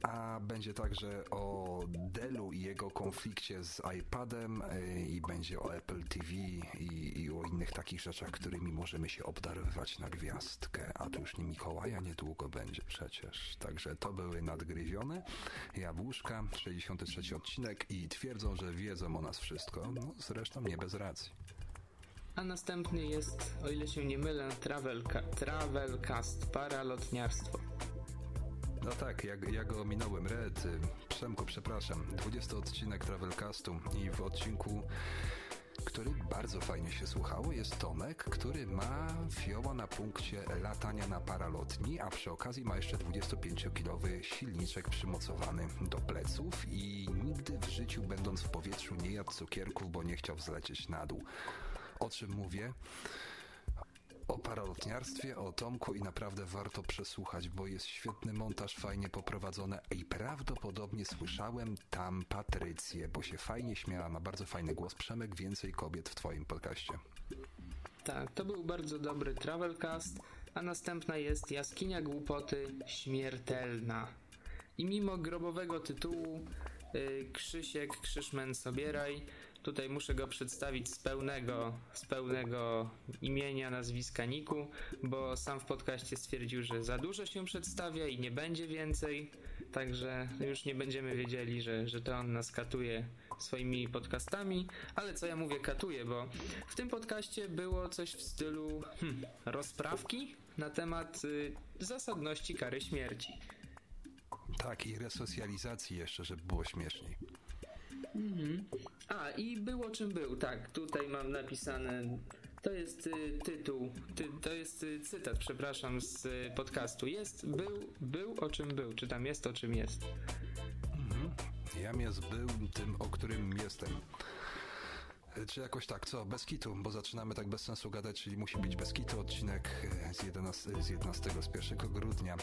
a będzie także o Dellu i jego konflikcie z iPadem e, i będzie o Apple TV i, i, o innych takich rzeczach, którymi możemy się obdarowywać na gwiazdkę, a to już nie Mikołaja niedługo będzie przecież. Także to były nadgryzione jabłuszka, 63 odcinek i twierdzą, że wiedzą o nas wszystko, no zresztą nie bez racji. A następny jest, o ile się nie mylę, Travelca Travelcast, paralotniarstwo. No tak, ja, ja go ominąłem. Red, Przemku, przepraszam. 20 odcinek Travelcastu i w odcinku który bardzo fajnie się słuchało, jest Tomek, który ma fioła na punkcie latania na paralotni, a przy okazji ma jeszcze 25-kilowy silniczek przymocowany do pleców i nigdy w życiu będąc w powietrzu nie jadł cukierków, bo nie chciał zlecieć na dół. O czym mówię? O paralotniarstwie, o Tomku i naprawdę warto przesłuchać, bo jest świetny montaż, fajnie poprowadzone i prawdopodobnie słyszałem tam Patrycję, bo się fajnie śmiała, ma bardzo fajny głos. Przemek, więcej kobiet w twoim podcaście. Tak, to był bardzo dobry Travelcast, a następna jest Jaskinia Głupoty Śmiertelna. I mimo grobowego tytułu yy, Krzysiek Krzyszmen Sobieraj Tutaj muszę go przedstawić z pełnego, z pełnego imienia, nazwiska Niku, bo sam w podcaście stwierdził, że za dużo się przedstawia i nie będzie więcej, także już nie będziemy wiedzieli, że, że to on nas katuje swoimi podcastami, ale co ja mówię katuje, bo w tym podcaście było coś w stylu hmm, rozprawki na temat y, zasadności kary śmierci. Tak, i resocjalizacji jeszcze, żeby było śmieszniej. Mhm. A, i było czym był, tak. Tutaj mam napisane. To jest y, tytuł, ty, to jest y, cytat, przepraszam, z y, podcastu. Jest, był, był o czym był, czy tam jest o czym jest. Mhm. Jam jest był tym, o którym jestem. E, czy jakoś tak, co? Bez kitu, bo zaczynamy tak bez sensu gadać, czyli musi być bez kitu. Odcinek e, z 11, z 11 z 1 grudnia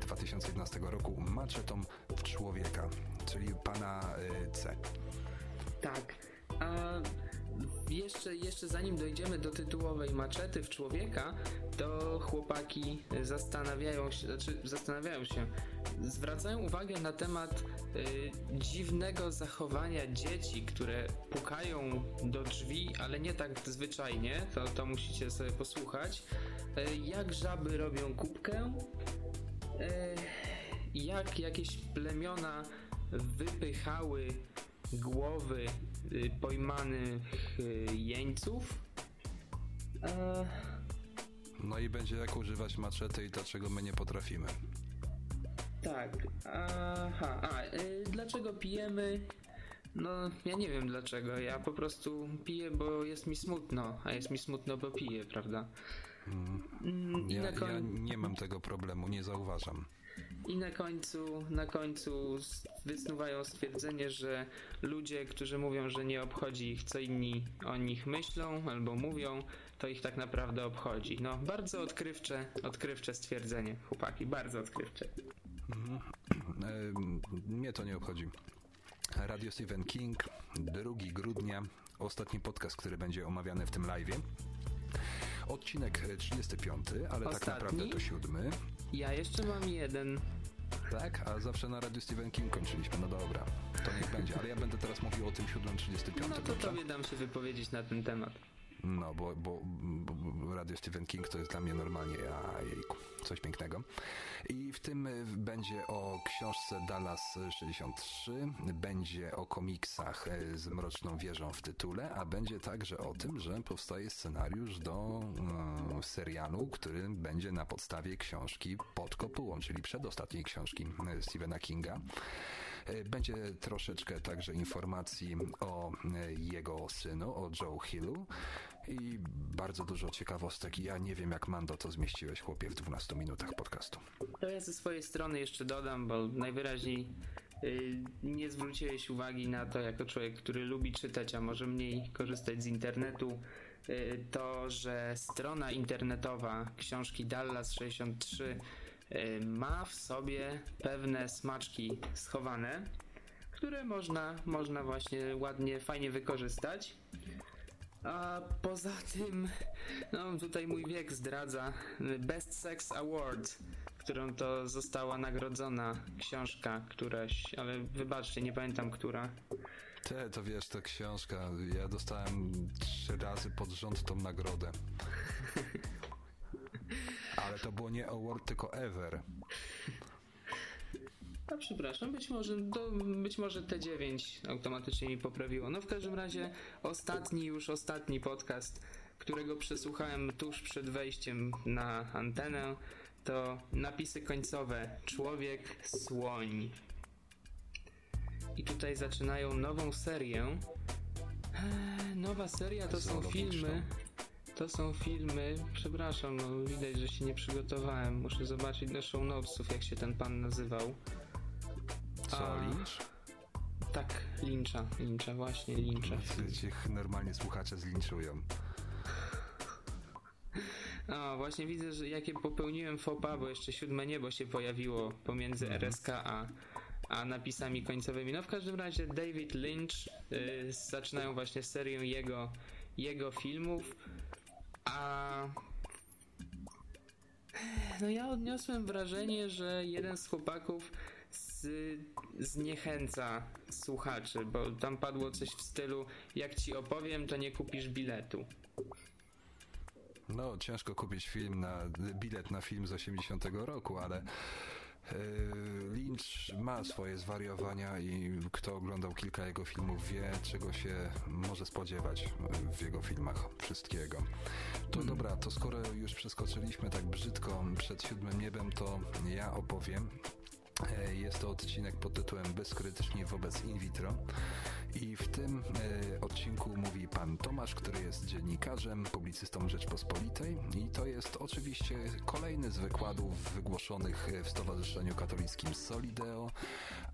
2011 e, roku maczetą w człowieka, czyli pana C. Tak. A jeszcze, jeszcze zanim dojdziemy do tytułowej maczety w człowieka, to chłopaki zastanawiają się, znaczy zastanawiają się, zwracają uwagę na temat y, dziwnego zachowania dzieci, które pukają do drzwi, ale nie tak zwyczajnie, to, to musicie sobie posłuchać. Y, jak żaby robią kubkę, y, jak jakieś plemiona wypychały głowy pojmanych y, jeńców. E... No i będzie jak używać maczety i dlaczego my nie potrafimy. Tak, aha, a y, dlaczego pijemy? No, ja nie wiem dlaczego. Ja po prostu piję, bo jest mi smutno, a jest mi smutno, bo piję, prawda? Mm. mm ja, koń... ja nie mam tego problemu, nie zauważam. I na końcu, na końcu wysnuwają stwierdzenie, że ludzie, którzy mówią, że nie obchodzi ich, co inni o nich myślą albo mówią, to ich tak naprawdę obchodzi. No, bardzo odkrywcze, odkrywcze stwierdzenie, chłopaki, bardzo odkrywcze. Mhm. *clears throat* Mnie to nie obchodzi. Radio Stephen King, 2 grudnia, ostatni podcast, który będzie omawiany w tym live. Odcinek 35, ale tak Ostatni? tak naprawdę to siódmy. Ja jeszcze mam jeden. Tak? A zawsze na Radio Stephen King kończyliśmy. No dobra, to niech będzie. Ale ja będę teraz mówił o tym siódmym 35. No to dobrze? tobie dam się wypowiedzieć na ten temat. No, bo, bo, bo Radio Stephen King to jest dla mnie normalnie, a jejku, coś pięknego. I w tym będzie o książce Dallas 63, będzie o komiksach z Mroczną Wieżą w tytule, a będzie także o tym, że powstaje scenariusz do e, serialu, który będzie na podstawie książki Pod kopułą, czyli przedostatniej książki Stephena Kinga. E, będzie troszeczkę także informacji o e, jego synu, o Joe Hillu i bardzo dużo ciekawostek. Ja nie wiem, jak Mando to zmieściłeś, chłopie, w 12 minutach podcastu. To ja ze swojej strony jeszcze dodam, bo najwyraźniej yy, nie zwróciłeś uwagi na to, jako człowiek, który lubi czytać, a może mniej korzystać z internetu, yy, to, że strona internetowa książki Dallas 63 yy, ma w sobie pewne smaczki schowane, które można, można właśnie ładnie, fajnie wykorzystać. A poza tym, no tutaj mój wiek zdradza Best Sex Award, którą to została nagrodzona książka któraś, ale wybaczcie, nie pamiętam która. Te, to wiesz, to książka, ja dostałem trzy razy pod rząd tą nagrodę. *laughs* Ale to było nie award, tylko ever. A przepraszam, być może, do, być może T9 automatycznie mi poprawiło. No w każdym razie ostatni, już ostatni podcast, którego przesłuchałem tuż przed wejściem na antenę, to napisy końcowe Człowiek Słoń. I tutaj zaczynają nową serię. Eee, nowa seria to są filmy. To są filmy. Przepraszam, no widać, że się nie przygotowałem. Muszę zobaczyć do show notesów, jak się ten pan nazywał. Co, A... Lynch? Tak, Lyncha, Lyncha, właśnie Lyncha. Cię normalnie słuchacze zlinczują. *laughs* No, właśnie widzę, że jakie popełniłem fopa, bo jeszcze siódme niebo się pojawiło pomiędzy Mhm. RSK a, a napisami końcowymi. No w każdym razie David Lynch y, zaczynają właśnie serię jego, jego filmów, a no ja odniosłem wrażenie, że jeden z chłopaków z, zniechęca słuchaczy, bo tam padło coś w stylu jak ci opowiem, to nie kupisz biletu. No, ciężko kupić film na bilet na film z 80 roku, ale Lynch ma swoje zwariowania i kto oglądał kilka jego filmów wie, czego się może spodziewać w jego filmach. Wszystkiego. To dobra, to skoro już przeskoczyliśmy tak brzydko przed siódmym niebem, to ja opowiem. E, Jest to odcinek pod tytułem Bezkrytycznie wobec in vitro. I w tym e, odcinku mówi pan Tomasz, który jest dziennikarzem, publicystą Rzeczpospolitej i to jest oczywiście kolejny z wykładów wygłoszonych w Stowarzyszeniu Katolickim Solideo,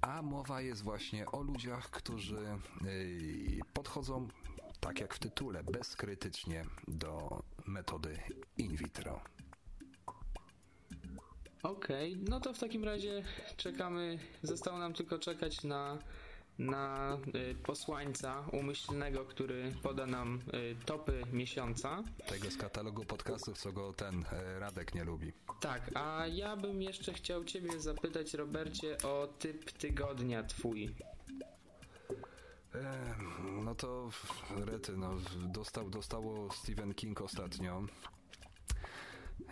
a mowa jest właśnie o ludziach, którzy e, podchodzą, tak jak w tytule, bezkrytycznie do metody in vitro. Okej, no to w takim razie czekamy, zostało nam tylko czekać na, na y, posłańca umyślnego, który poda nam y, topy miesiąca. Tego z katalogu podcastów, co go ten e, Radek nie lubi. Tak, a ja bym jeszcze chciał Ciebie zapytać, Robercie, o typ tygodnia Twój. No to rety, no, dostał, dostało Stephen King ostatnio.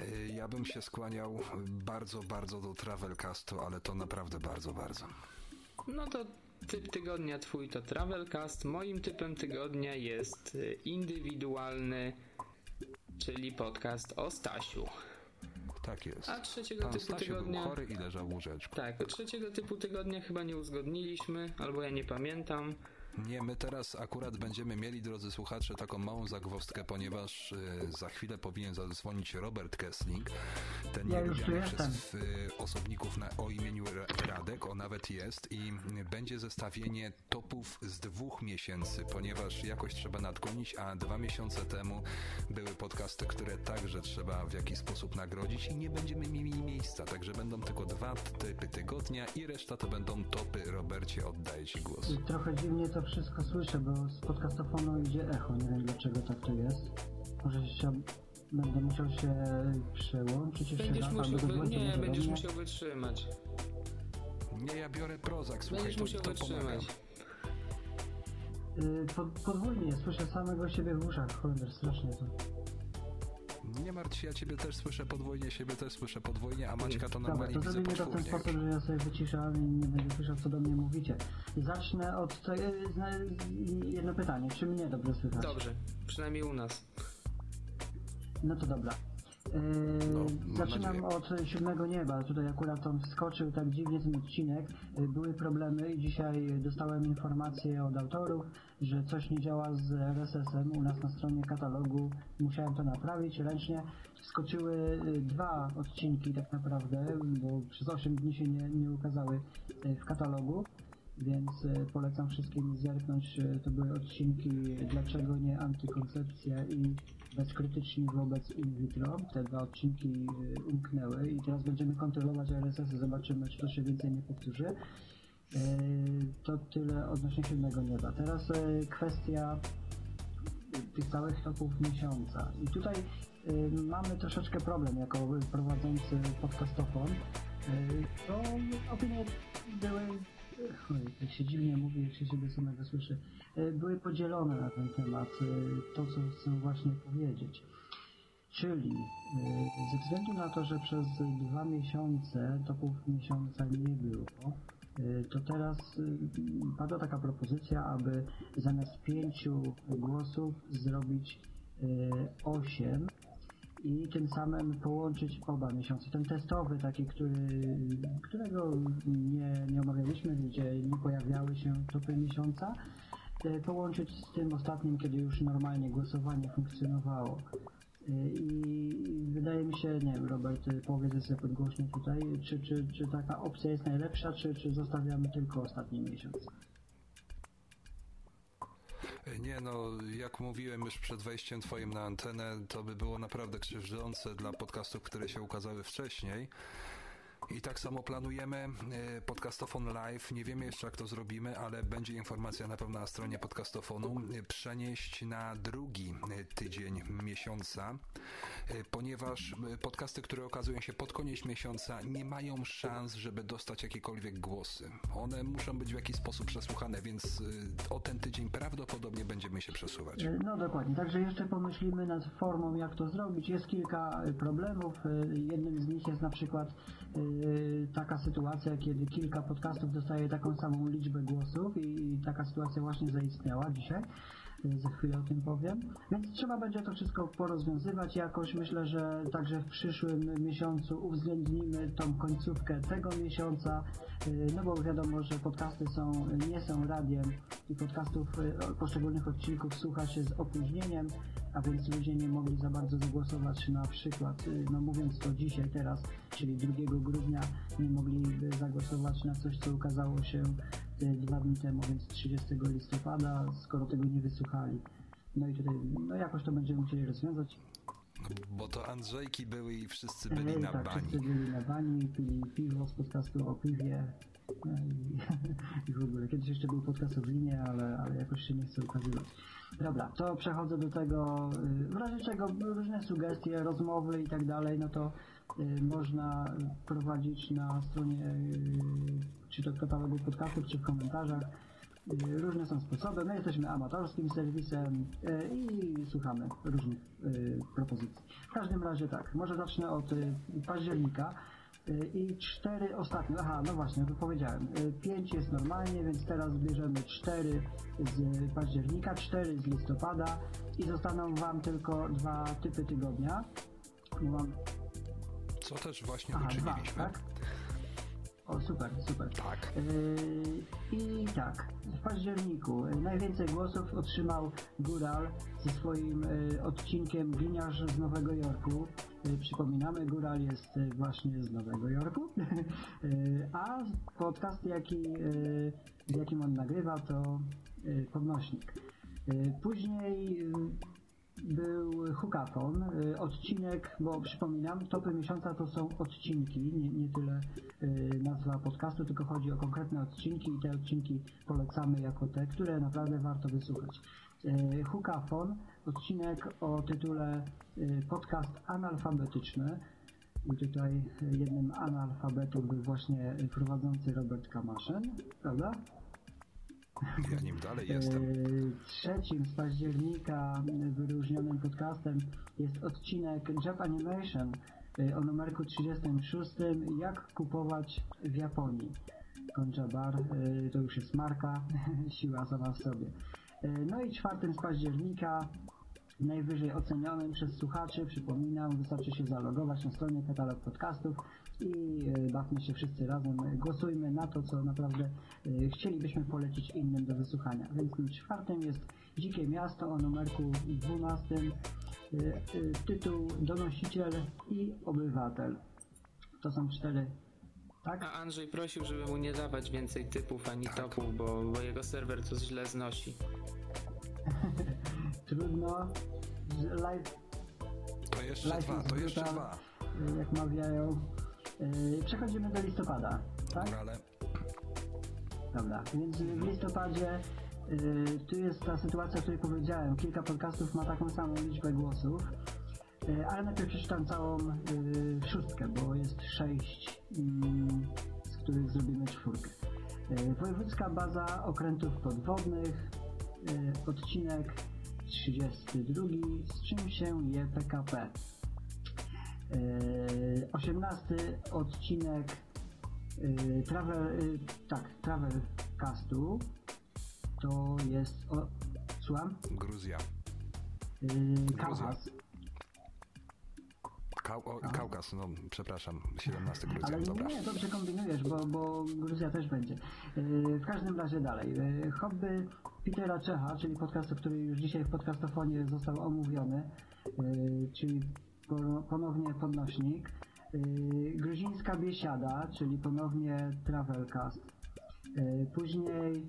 E, Ja bym się skłaniał bardzo, bardzo do Travelcastu, ale to naprawdę bardzo, bardzo. No to typ tygodnia Twój to Travelcast. Moim typem tygodnia jest y, indywidualny, czyli podcast o Stasiu. Tak jest. A trzeciego Pan typu Stasiu tygodnia... był chory i leżał w łóżeczku. Tak, trzeciego typu tygodnia chyba nie uzgodniliśmy, albo ja nie pamiętam. Nie, my teraz akurat będziemy mieli, drodzy słuchacze, taką małą zagwozdkę, ponieważ e, za chwilę powinien zadzwonić Robert Kessling, ten Ja nielubiany przez e, osobników na, o imieniu Ra- Radek, o nawet jest i m, będzie zestawienie topów z dwóch miesięcy, ponieważ jakoś trzeba nadgonić, a dwa miesiące temu były podcasty, które także trzeba w jakiś sposób nagrodzić i nie będziemy mieli miejsca, także będą tylko dwa typy tygodnia i reszta to będą topy. Robercie, oddaję Ci głos. I trochę dziwnie to wszystko słyszę, bo z podcastofonu idzie echo. Nie wiem dlaczego tak to jest. Może się, będę musiał się przełączyć jeszcze Będziesz raz, musiał, albo wy... nie, będziesz mnie. musiał wytrzymać. Nie, ja biorę prozak, słuchaj, Będziesz to, musiał to pomaga. wytrzymać. Y, pod, podwójnie, słyszę samego siebie w uszach. Holender, strasznie to. Nie martw się, ja ciebie też słyszę podwójnie, siebie też słyszę podwójnie, a Maćka to Dobra, normalnie to widzę zrobimy to w ten sposób, że ja sobie wyciszam i nie będę słyszał, co do mnie mówicie. Zacznę od zna- jedno pytanie. Czy mnie dobrze słychać? Dobrze, przynajmniej u nas. No to dobra. Yy, No, zaczynam nadzieję. od siódmego nieba. Tutaj akurat on wskoczył tak dziwnie ten odcinek. Yy, były problemy i dzisiaj dostałem informację od autorów, że coś nie działa z RSS-em u nas na stronie katalogu. Musiałem to naprawić ręcznie. Wskoczyły yy, dwa odcinki tak naprawdę, bo przez 8 dni się nie, nie ukazały yy, w katalogu. Więc e, polecam wszystkim zerknąć. To były odcinki Dlaczego nie antykoncepcja i Bezkrytyczni wobec in vitro. Te dwa odcinki umknęły i teraz będziemy kontrolować RSS, zobaczymy czy to się więcej nie powtórzy. E, To tyle odnośnie siódmego nieba. Teraz e, kwestia tych całych topów miesiąca. I tutaj y, mamy troszeczkę problem jako prowadzący podcastofon. Y, to opinie były, jak się dziwnie mówi, jak się siebie samego słyszy, były podzielone na ten temat, to co chcę właśnie powiedzieć. Czyli ze względu na to, że przez dwa miesiące topów miesiąca nie było, to teraz y, padła taka propozycja, aby zamiast pięciu głosów zrobić y, osiem i tym samym połączyć oba miesiące. Ten testowy taki, który, którego nie, nie omawialiśmy, gdzie nie pojawiały się topy miesiąca, y, połączyć z tym ostatnim, kiedy już normalnie głosowanie funkcjonowało. Y, I wydaje mi się, nie wiem, Robert, ty powiedz sobie podgłośnie tutaj, czy, czy, czy taka opcja jest najlepsza, czy, czy zostawiamy tylko ostatni miesiąc? Nie no, jak mówiłem już przed wejściem twoim na antenę, to by było naprawdę krzywdzące dla podcastów, które się ukazały wcześniej. I tak samo planujemy e, podcastofon live. Nie wiemy jeszcze jak to zrobimy, ale będzie informacja na pewno na stronie podcastofonu. E, przenieść na drugi e, tydzień miesiąca, ponieważ podcasty, które okazują się pod koniec miesiąca, nie mają szans, żeby dostać jakiekolwiek głosy. One muszą być w jakiś sposób przesłuchane, więc o ten tydzień prawdopodobnie będziemy się przesuwać. No dokładnie. Także jeszcze pomyślimy nad formą, jak to zrobić. Jest kilka problemów. Jednym z nich jest na przykład taka sytuacja, kiedy kilka podcastów dostaje taką samą liczbę głosów i taka sytuacja właśnie zaistniała dzisiaj. Y, za chwilę o tym powiem. Więc trzeba będzie to wszystko porozwiązywać jakoś. Myślę, że także w przyszłym miesiącu uwzględnimy tą końcówkę tego miesiąca, y, no bo wiadomo, że podcasty są, nie są radiem i podcastów poszczególnych odcinków słucha się z opóźnieniem a więc ludzie nie mogli za bardzo zagłosować na przykład, y, no mówiąc to dzisiaj, teraz, czyli 2 grudnia, nie mogliby zagłosować na coś, co ukazało się y, dwa dni temu, więc 30 listopada, skoro tego nie wysłuchali. No i tutaj, no jakoś to będziemy musieli rozwiązać. No, bo to Andrzejki były i wszyscy byli na tak, bani. wszyscy byli na bani, pili piwo z podcastu o piwie. No i, *laughs* i w ogóle. Kiedyś jeszcze był podcast o winie, ale, ale jakoś się nie chce ukazywać. Dobra, to przechodzę do tego, y, w razie czego różne sugestie, rozmowy i tak dalej, no to y, można prowadzić na stronie, y, czy to w katalogu podcastów, czy w komentarzach. Różne są sposoby. My jesteśmy amatorskim serwisem i słuchamy różnych propozycji. W każdym razie tak, może zacznę od października. Y, i cztery ostatnie, aha, no właśnie, to powiedziałem, y, pięć jest normalnie, więc teraz bierzemy cztery z października, cztery z listopada i zostaną Wam tylko dwa typy tygodnia. Mam... Co też właśnie aha, uczyniliśmy. Dwa, tak? O, super, super. Tak. Yy, I tak, w październiku najwięcej głosów otrzymał Gural ze swoim yy, odcinkiem Gliniarz z Nowego Jorku. Yy, przypominamy, Gural jest właśnie z Nowego Jorku, *laughs* a podcast, jaki, z jakim on nagrywa, to Podnośnik. Później był Hookathon, y, odcinek, bo przypominam, topy miesiąca to są odcinki, nie, nie tyle y, nazwa podcastu, tylko chodzi o konkretne odcinki i te odcinki polecamy jako te, które naprawdę warto wysłuchać. Y, Hookathon, odcinek o tytule podcast analfabetyczny. I tutaj jednym analfabetów był właśnie prowadzący Robert Kamaszyn, prawda? Ja nim dalej jestem. E, trzecim z października wyróżnionym podcastem jest odcinek Job Animation e, o numerku 36 Jak kupować w Japonii. Konjabar e, to już jest marka, *laughs* siła sama w sobie. No i czwartym z października najwyżej ocenionym przez słuchaczy, przypominam, wystarczy się zalogować na stronie katalog podcastów i e, bawmy się wszyscy razem, głosujmy na to, co naprawdę e, chcielibyśmy polecić innym do wysłuchania. Więc tym czwartym jest Dzikie Miasto o numerku 12, e, tytuł Donosiciel i Obywatel. To są cztery tak? A Andrzej prosił, żeby mu nie dawać więcej typów ani tak. topów, bo, bo jego serwer to źle znosi. *laughs* Trudno. Live. To jeszcze live dwa, to jeszcze dwa. Jak mawiają. Yy, przechodzimy do listopada, tak? Dobra, więc w listopadzie yy, tu jest ta sytuacja, o której powiedziałem. Kilka podcastów ma taką samą liczbę głosów, yy, ale najpierw przeczytam całą szóstkę, bo jest sześć, z których zrobimy czwórkę. Wojewódzka baza okrętów podwodnych, odcinek 32, z czym się je PKP. 18 e, odcinek e, Travel, e, tak, Travel Castu to jest, o, słucham? Gruzja. Kaukaz. Kau o, Kaukaz, no przepraszam, 17 Gruzja, Ale dobra. nie, dobrze kombinujesz, bo, bo Gruzja też będzie. W każdym razie dalej. Hobby Petera Czecha, czyli podcastu, który już dzisiaj w podcastofonie został omówiony, czyli ponownie podnośnik. Y, gruzińska biesiada, czyli ponownie Travelcast. Y, później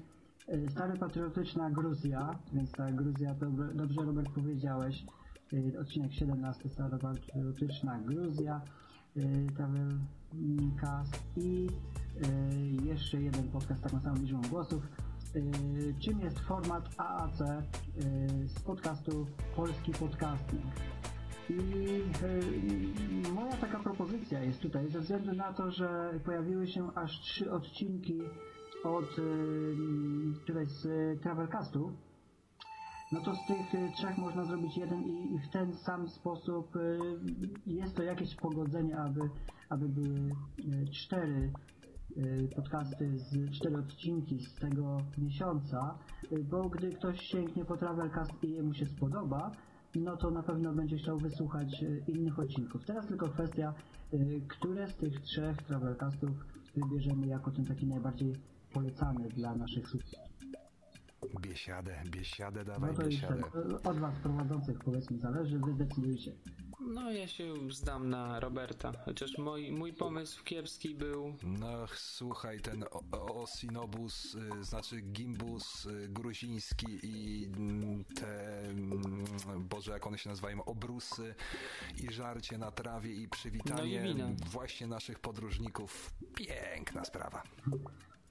y, stary patriotyczna Gruzja, więc ta Gruzja, dobrze, dobrze Robert powiedziałeś, odcinek 17, stara patriotyczna Gruzja, Travelcast i jeszcze jeden podcast z taką samą liczbą głosów. Czym jest format AAC z podcastu Polski Podcasting? I y, moja taka propozycja jest tutaj, ze względu na to, że pojawiły się aż trzy odcinki od y, tutaj z Travelcastu, no to z tych trzech można zrobić jeden i, i w ten sam sposób jest to jakieś pogodzenie, aby, aby były cztery podcasty, z cztery odcinki z tego miesiąca, bo gdy ktoś sięgnie po Travelcast i jemu się spodoba, no to na pewno będzie chciał wysłuchać y, innych odcinków. Teraz tylko kwestia, y, które z tych trzech Travelcastów wybierzemy jako ten taki najbardziej polecany dla naszych słuchaczy. Biesiadę, biesiadę, No dawaj to już biesiadę. tak, od Was prowadzących powiedzmy zależy, Wy decydujcie. No ja się zdam na Roberta, chociaż mój, mój pomysł kiepski był No słuchaj, ten Osinobus, y, znaczy Gimbus y, gruziński i mm, te, mm, Boże jak one się nazywają, obrusy i żarcie na trawie i przywitanie No i właśnie naszych podróżników. Piękna sprawa.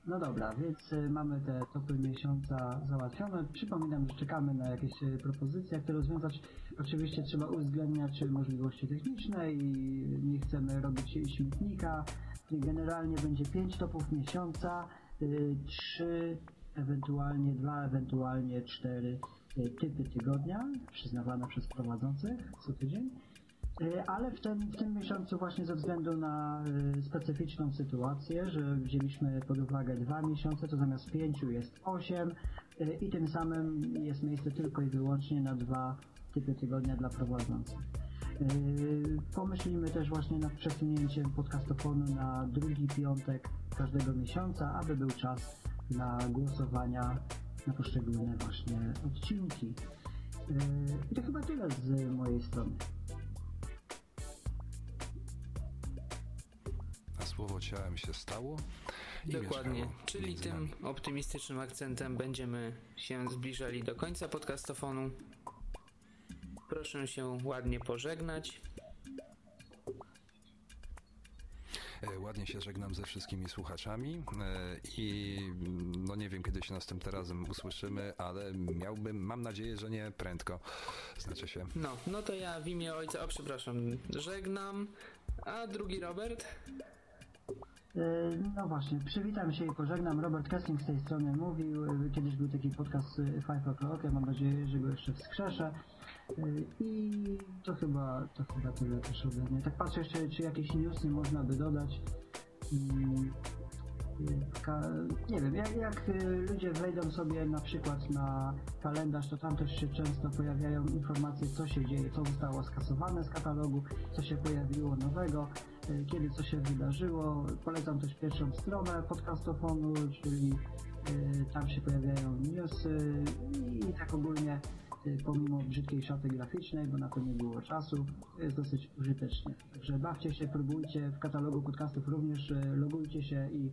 No dobra, więc y, mamy te topy miesiąca załatwione. Przypominam, że czekamy na jakieś y, propozycje, jak to rozwiązać. Oczywiście trzeba uwzględniać y, możliwości techniczne i nie chcemy robić śmietnika. Generalnie będzie 5 topów miesiąca, 3, ewentualnie 2, ewentualnie 4 typy tygodnia przyznawane przez prowadzących co tydzień. E, Ale w tym, w tym miesiącu właśnie ze względu na e, specyficzną sytuację, że wzięliśmy pod uwagę dwa miesiące, to zamiast pięciu jest osiem e, i tym samym jest miejsce tylko i wyłącznie na dwa typy tygodnia dla prowadzących. Pomyślimy też właśnie nad przesunięciem podcastofonu na drugi piątek każdego miesiąca, aby był czas na głosowania na poszczególne właśnie odcinki. I to chyba tyle z mojej strony. Słowo ciałem się stało. Dokładnie. Czyli tym nami. optymistycznym akcentem będziemy się zbliżali do końca podcastofonu. Proszę się ładnie pożegnać. E, Ładnie się żegnam ze wszystkimi słuchaczami e, i no nie wiem, kiedy się następnym razem usłyszymy, ale miałbym, mam nadzieję, że nie prędko. Znaczy się. No, no to ja w imię ojca, o przepraszam, żegnam. A drugi Robert? No właśnie, przywitam się i pożegnam. Robert Kessling z tej strony mówił. Kiedyś był taki podcast e, Five O'Clock. Ja mam nadzieję, że go jeszcze wskrzeszę. E, I to chyba, to chyba tyle też ode mnie. Tak patrzę jeszcze, czy jakieś newsy można by dodać. Ka- nie wiem, jak, jak ludzie wejdą sobie na przykład na kalendarz, to tam też się często pojawiają informacje, co się dzieje, co zostało skasowane z katalogu, co się pojawiło nowego, kiedy co się wydarzyło. Polecam też pierwszą stronę podcastofonu, czyli e, tam się pojawiają newsy i tak ogólnie e, pomimo brzydkiej szaty graficznej, bo na to nie było czasu, jest dosyć użytecznie. Także bawcie się, próbujcie, w katalogu podcastów również logujcie się i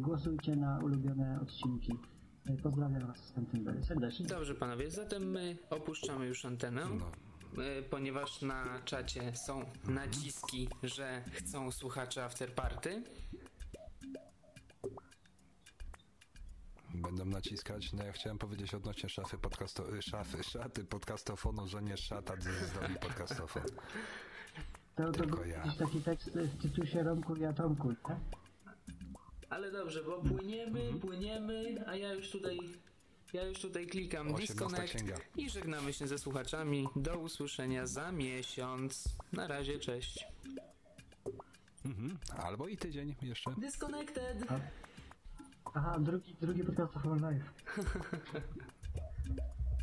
głosujcie na ulubione odcinki. Pozdrawiam Was z Canterbury serdecznie. Dobrze panowie, zatem my opuszczamy już antenę. No. E, Ponieważ na czacie są naciski, że chcą słuchacze afterparty. Będą naciskać. No ja chciałem powiedzieć odnośnie szafy podcasto, y, szafy, szaty podcastofonu, że nie szata zdobi podcastofon. To, to Tylko był ja. jakiś taki tekst w tytusie Romku i Atomku, nie? Ale dobrze, bo płyniemy, płyniemy, a ja już tutaj ja już tutaj klikam 18 disconnect księga. i żegnamy się ze słuchaczami. Do usłyszenia za miesiąc. Na razie, cześć. Mhm. Albo i tydzień jeszcze. Disconnected! Aha, drugi, drugi podcast of live. *laughs*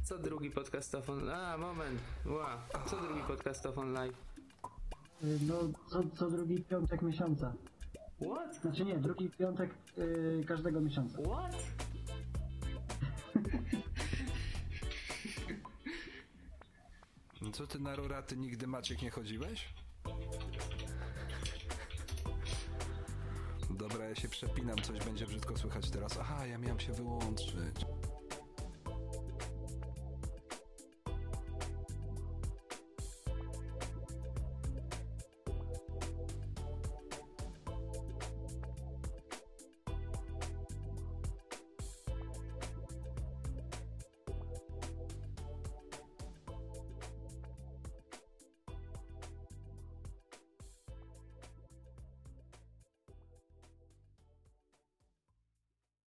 Co drugi podcastofon? A, moment. Ła. Co drugi podcastofon live? Y, No, co, co drugi piątek miesiąca. What? Znaczy nie, drugi piątek y, każdego miesiąca. What? No Co ty na roraty nigdy Maciek nie chodziłeś? Dobra, ja się przepinam, coś będzie brzydko słychać teraz. Aha, ja miałem się wyłączyć.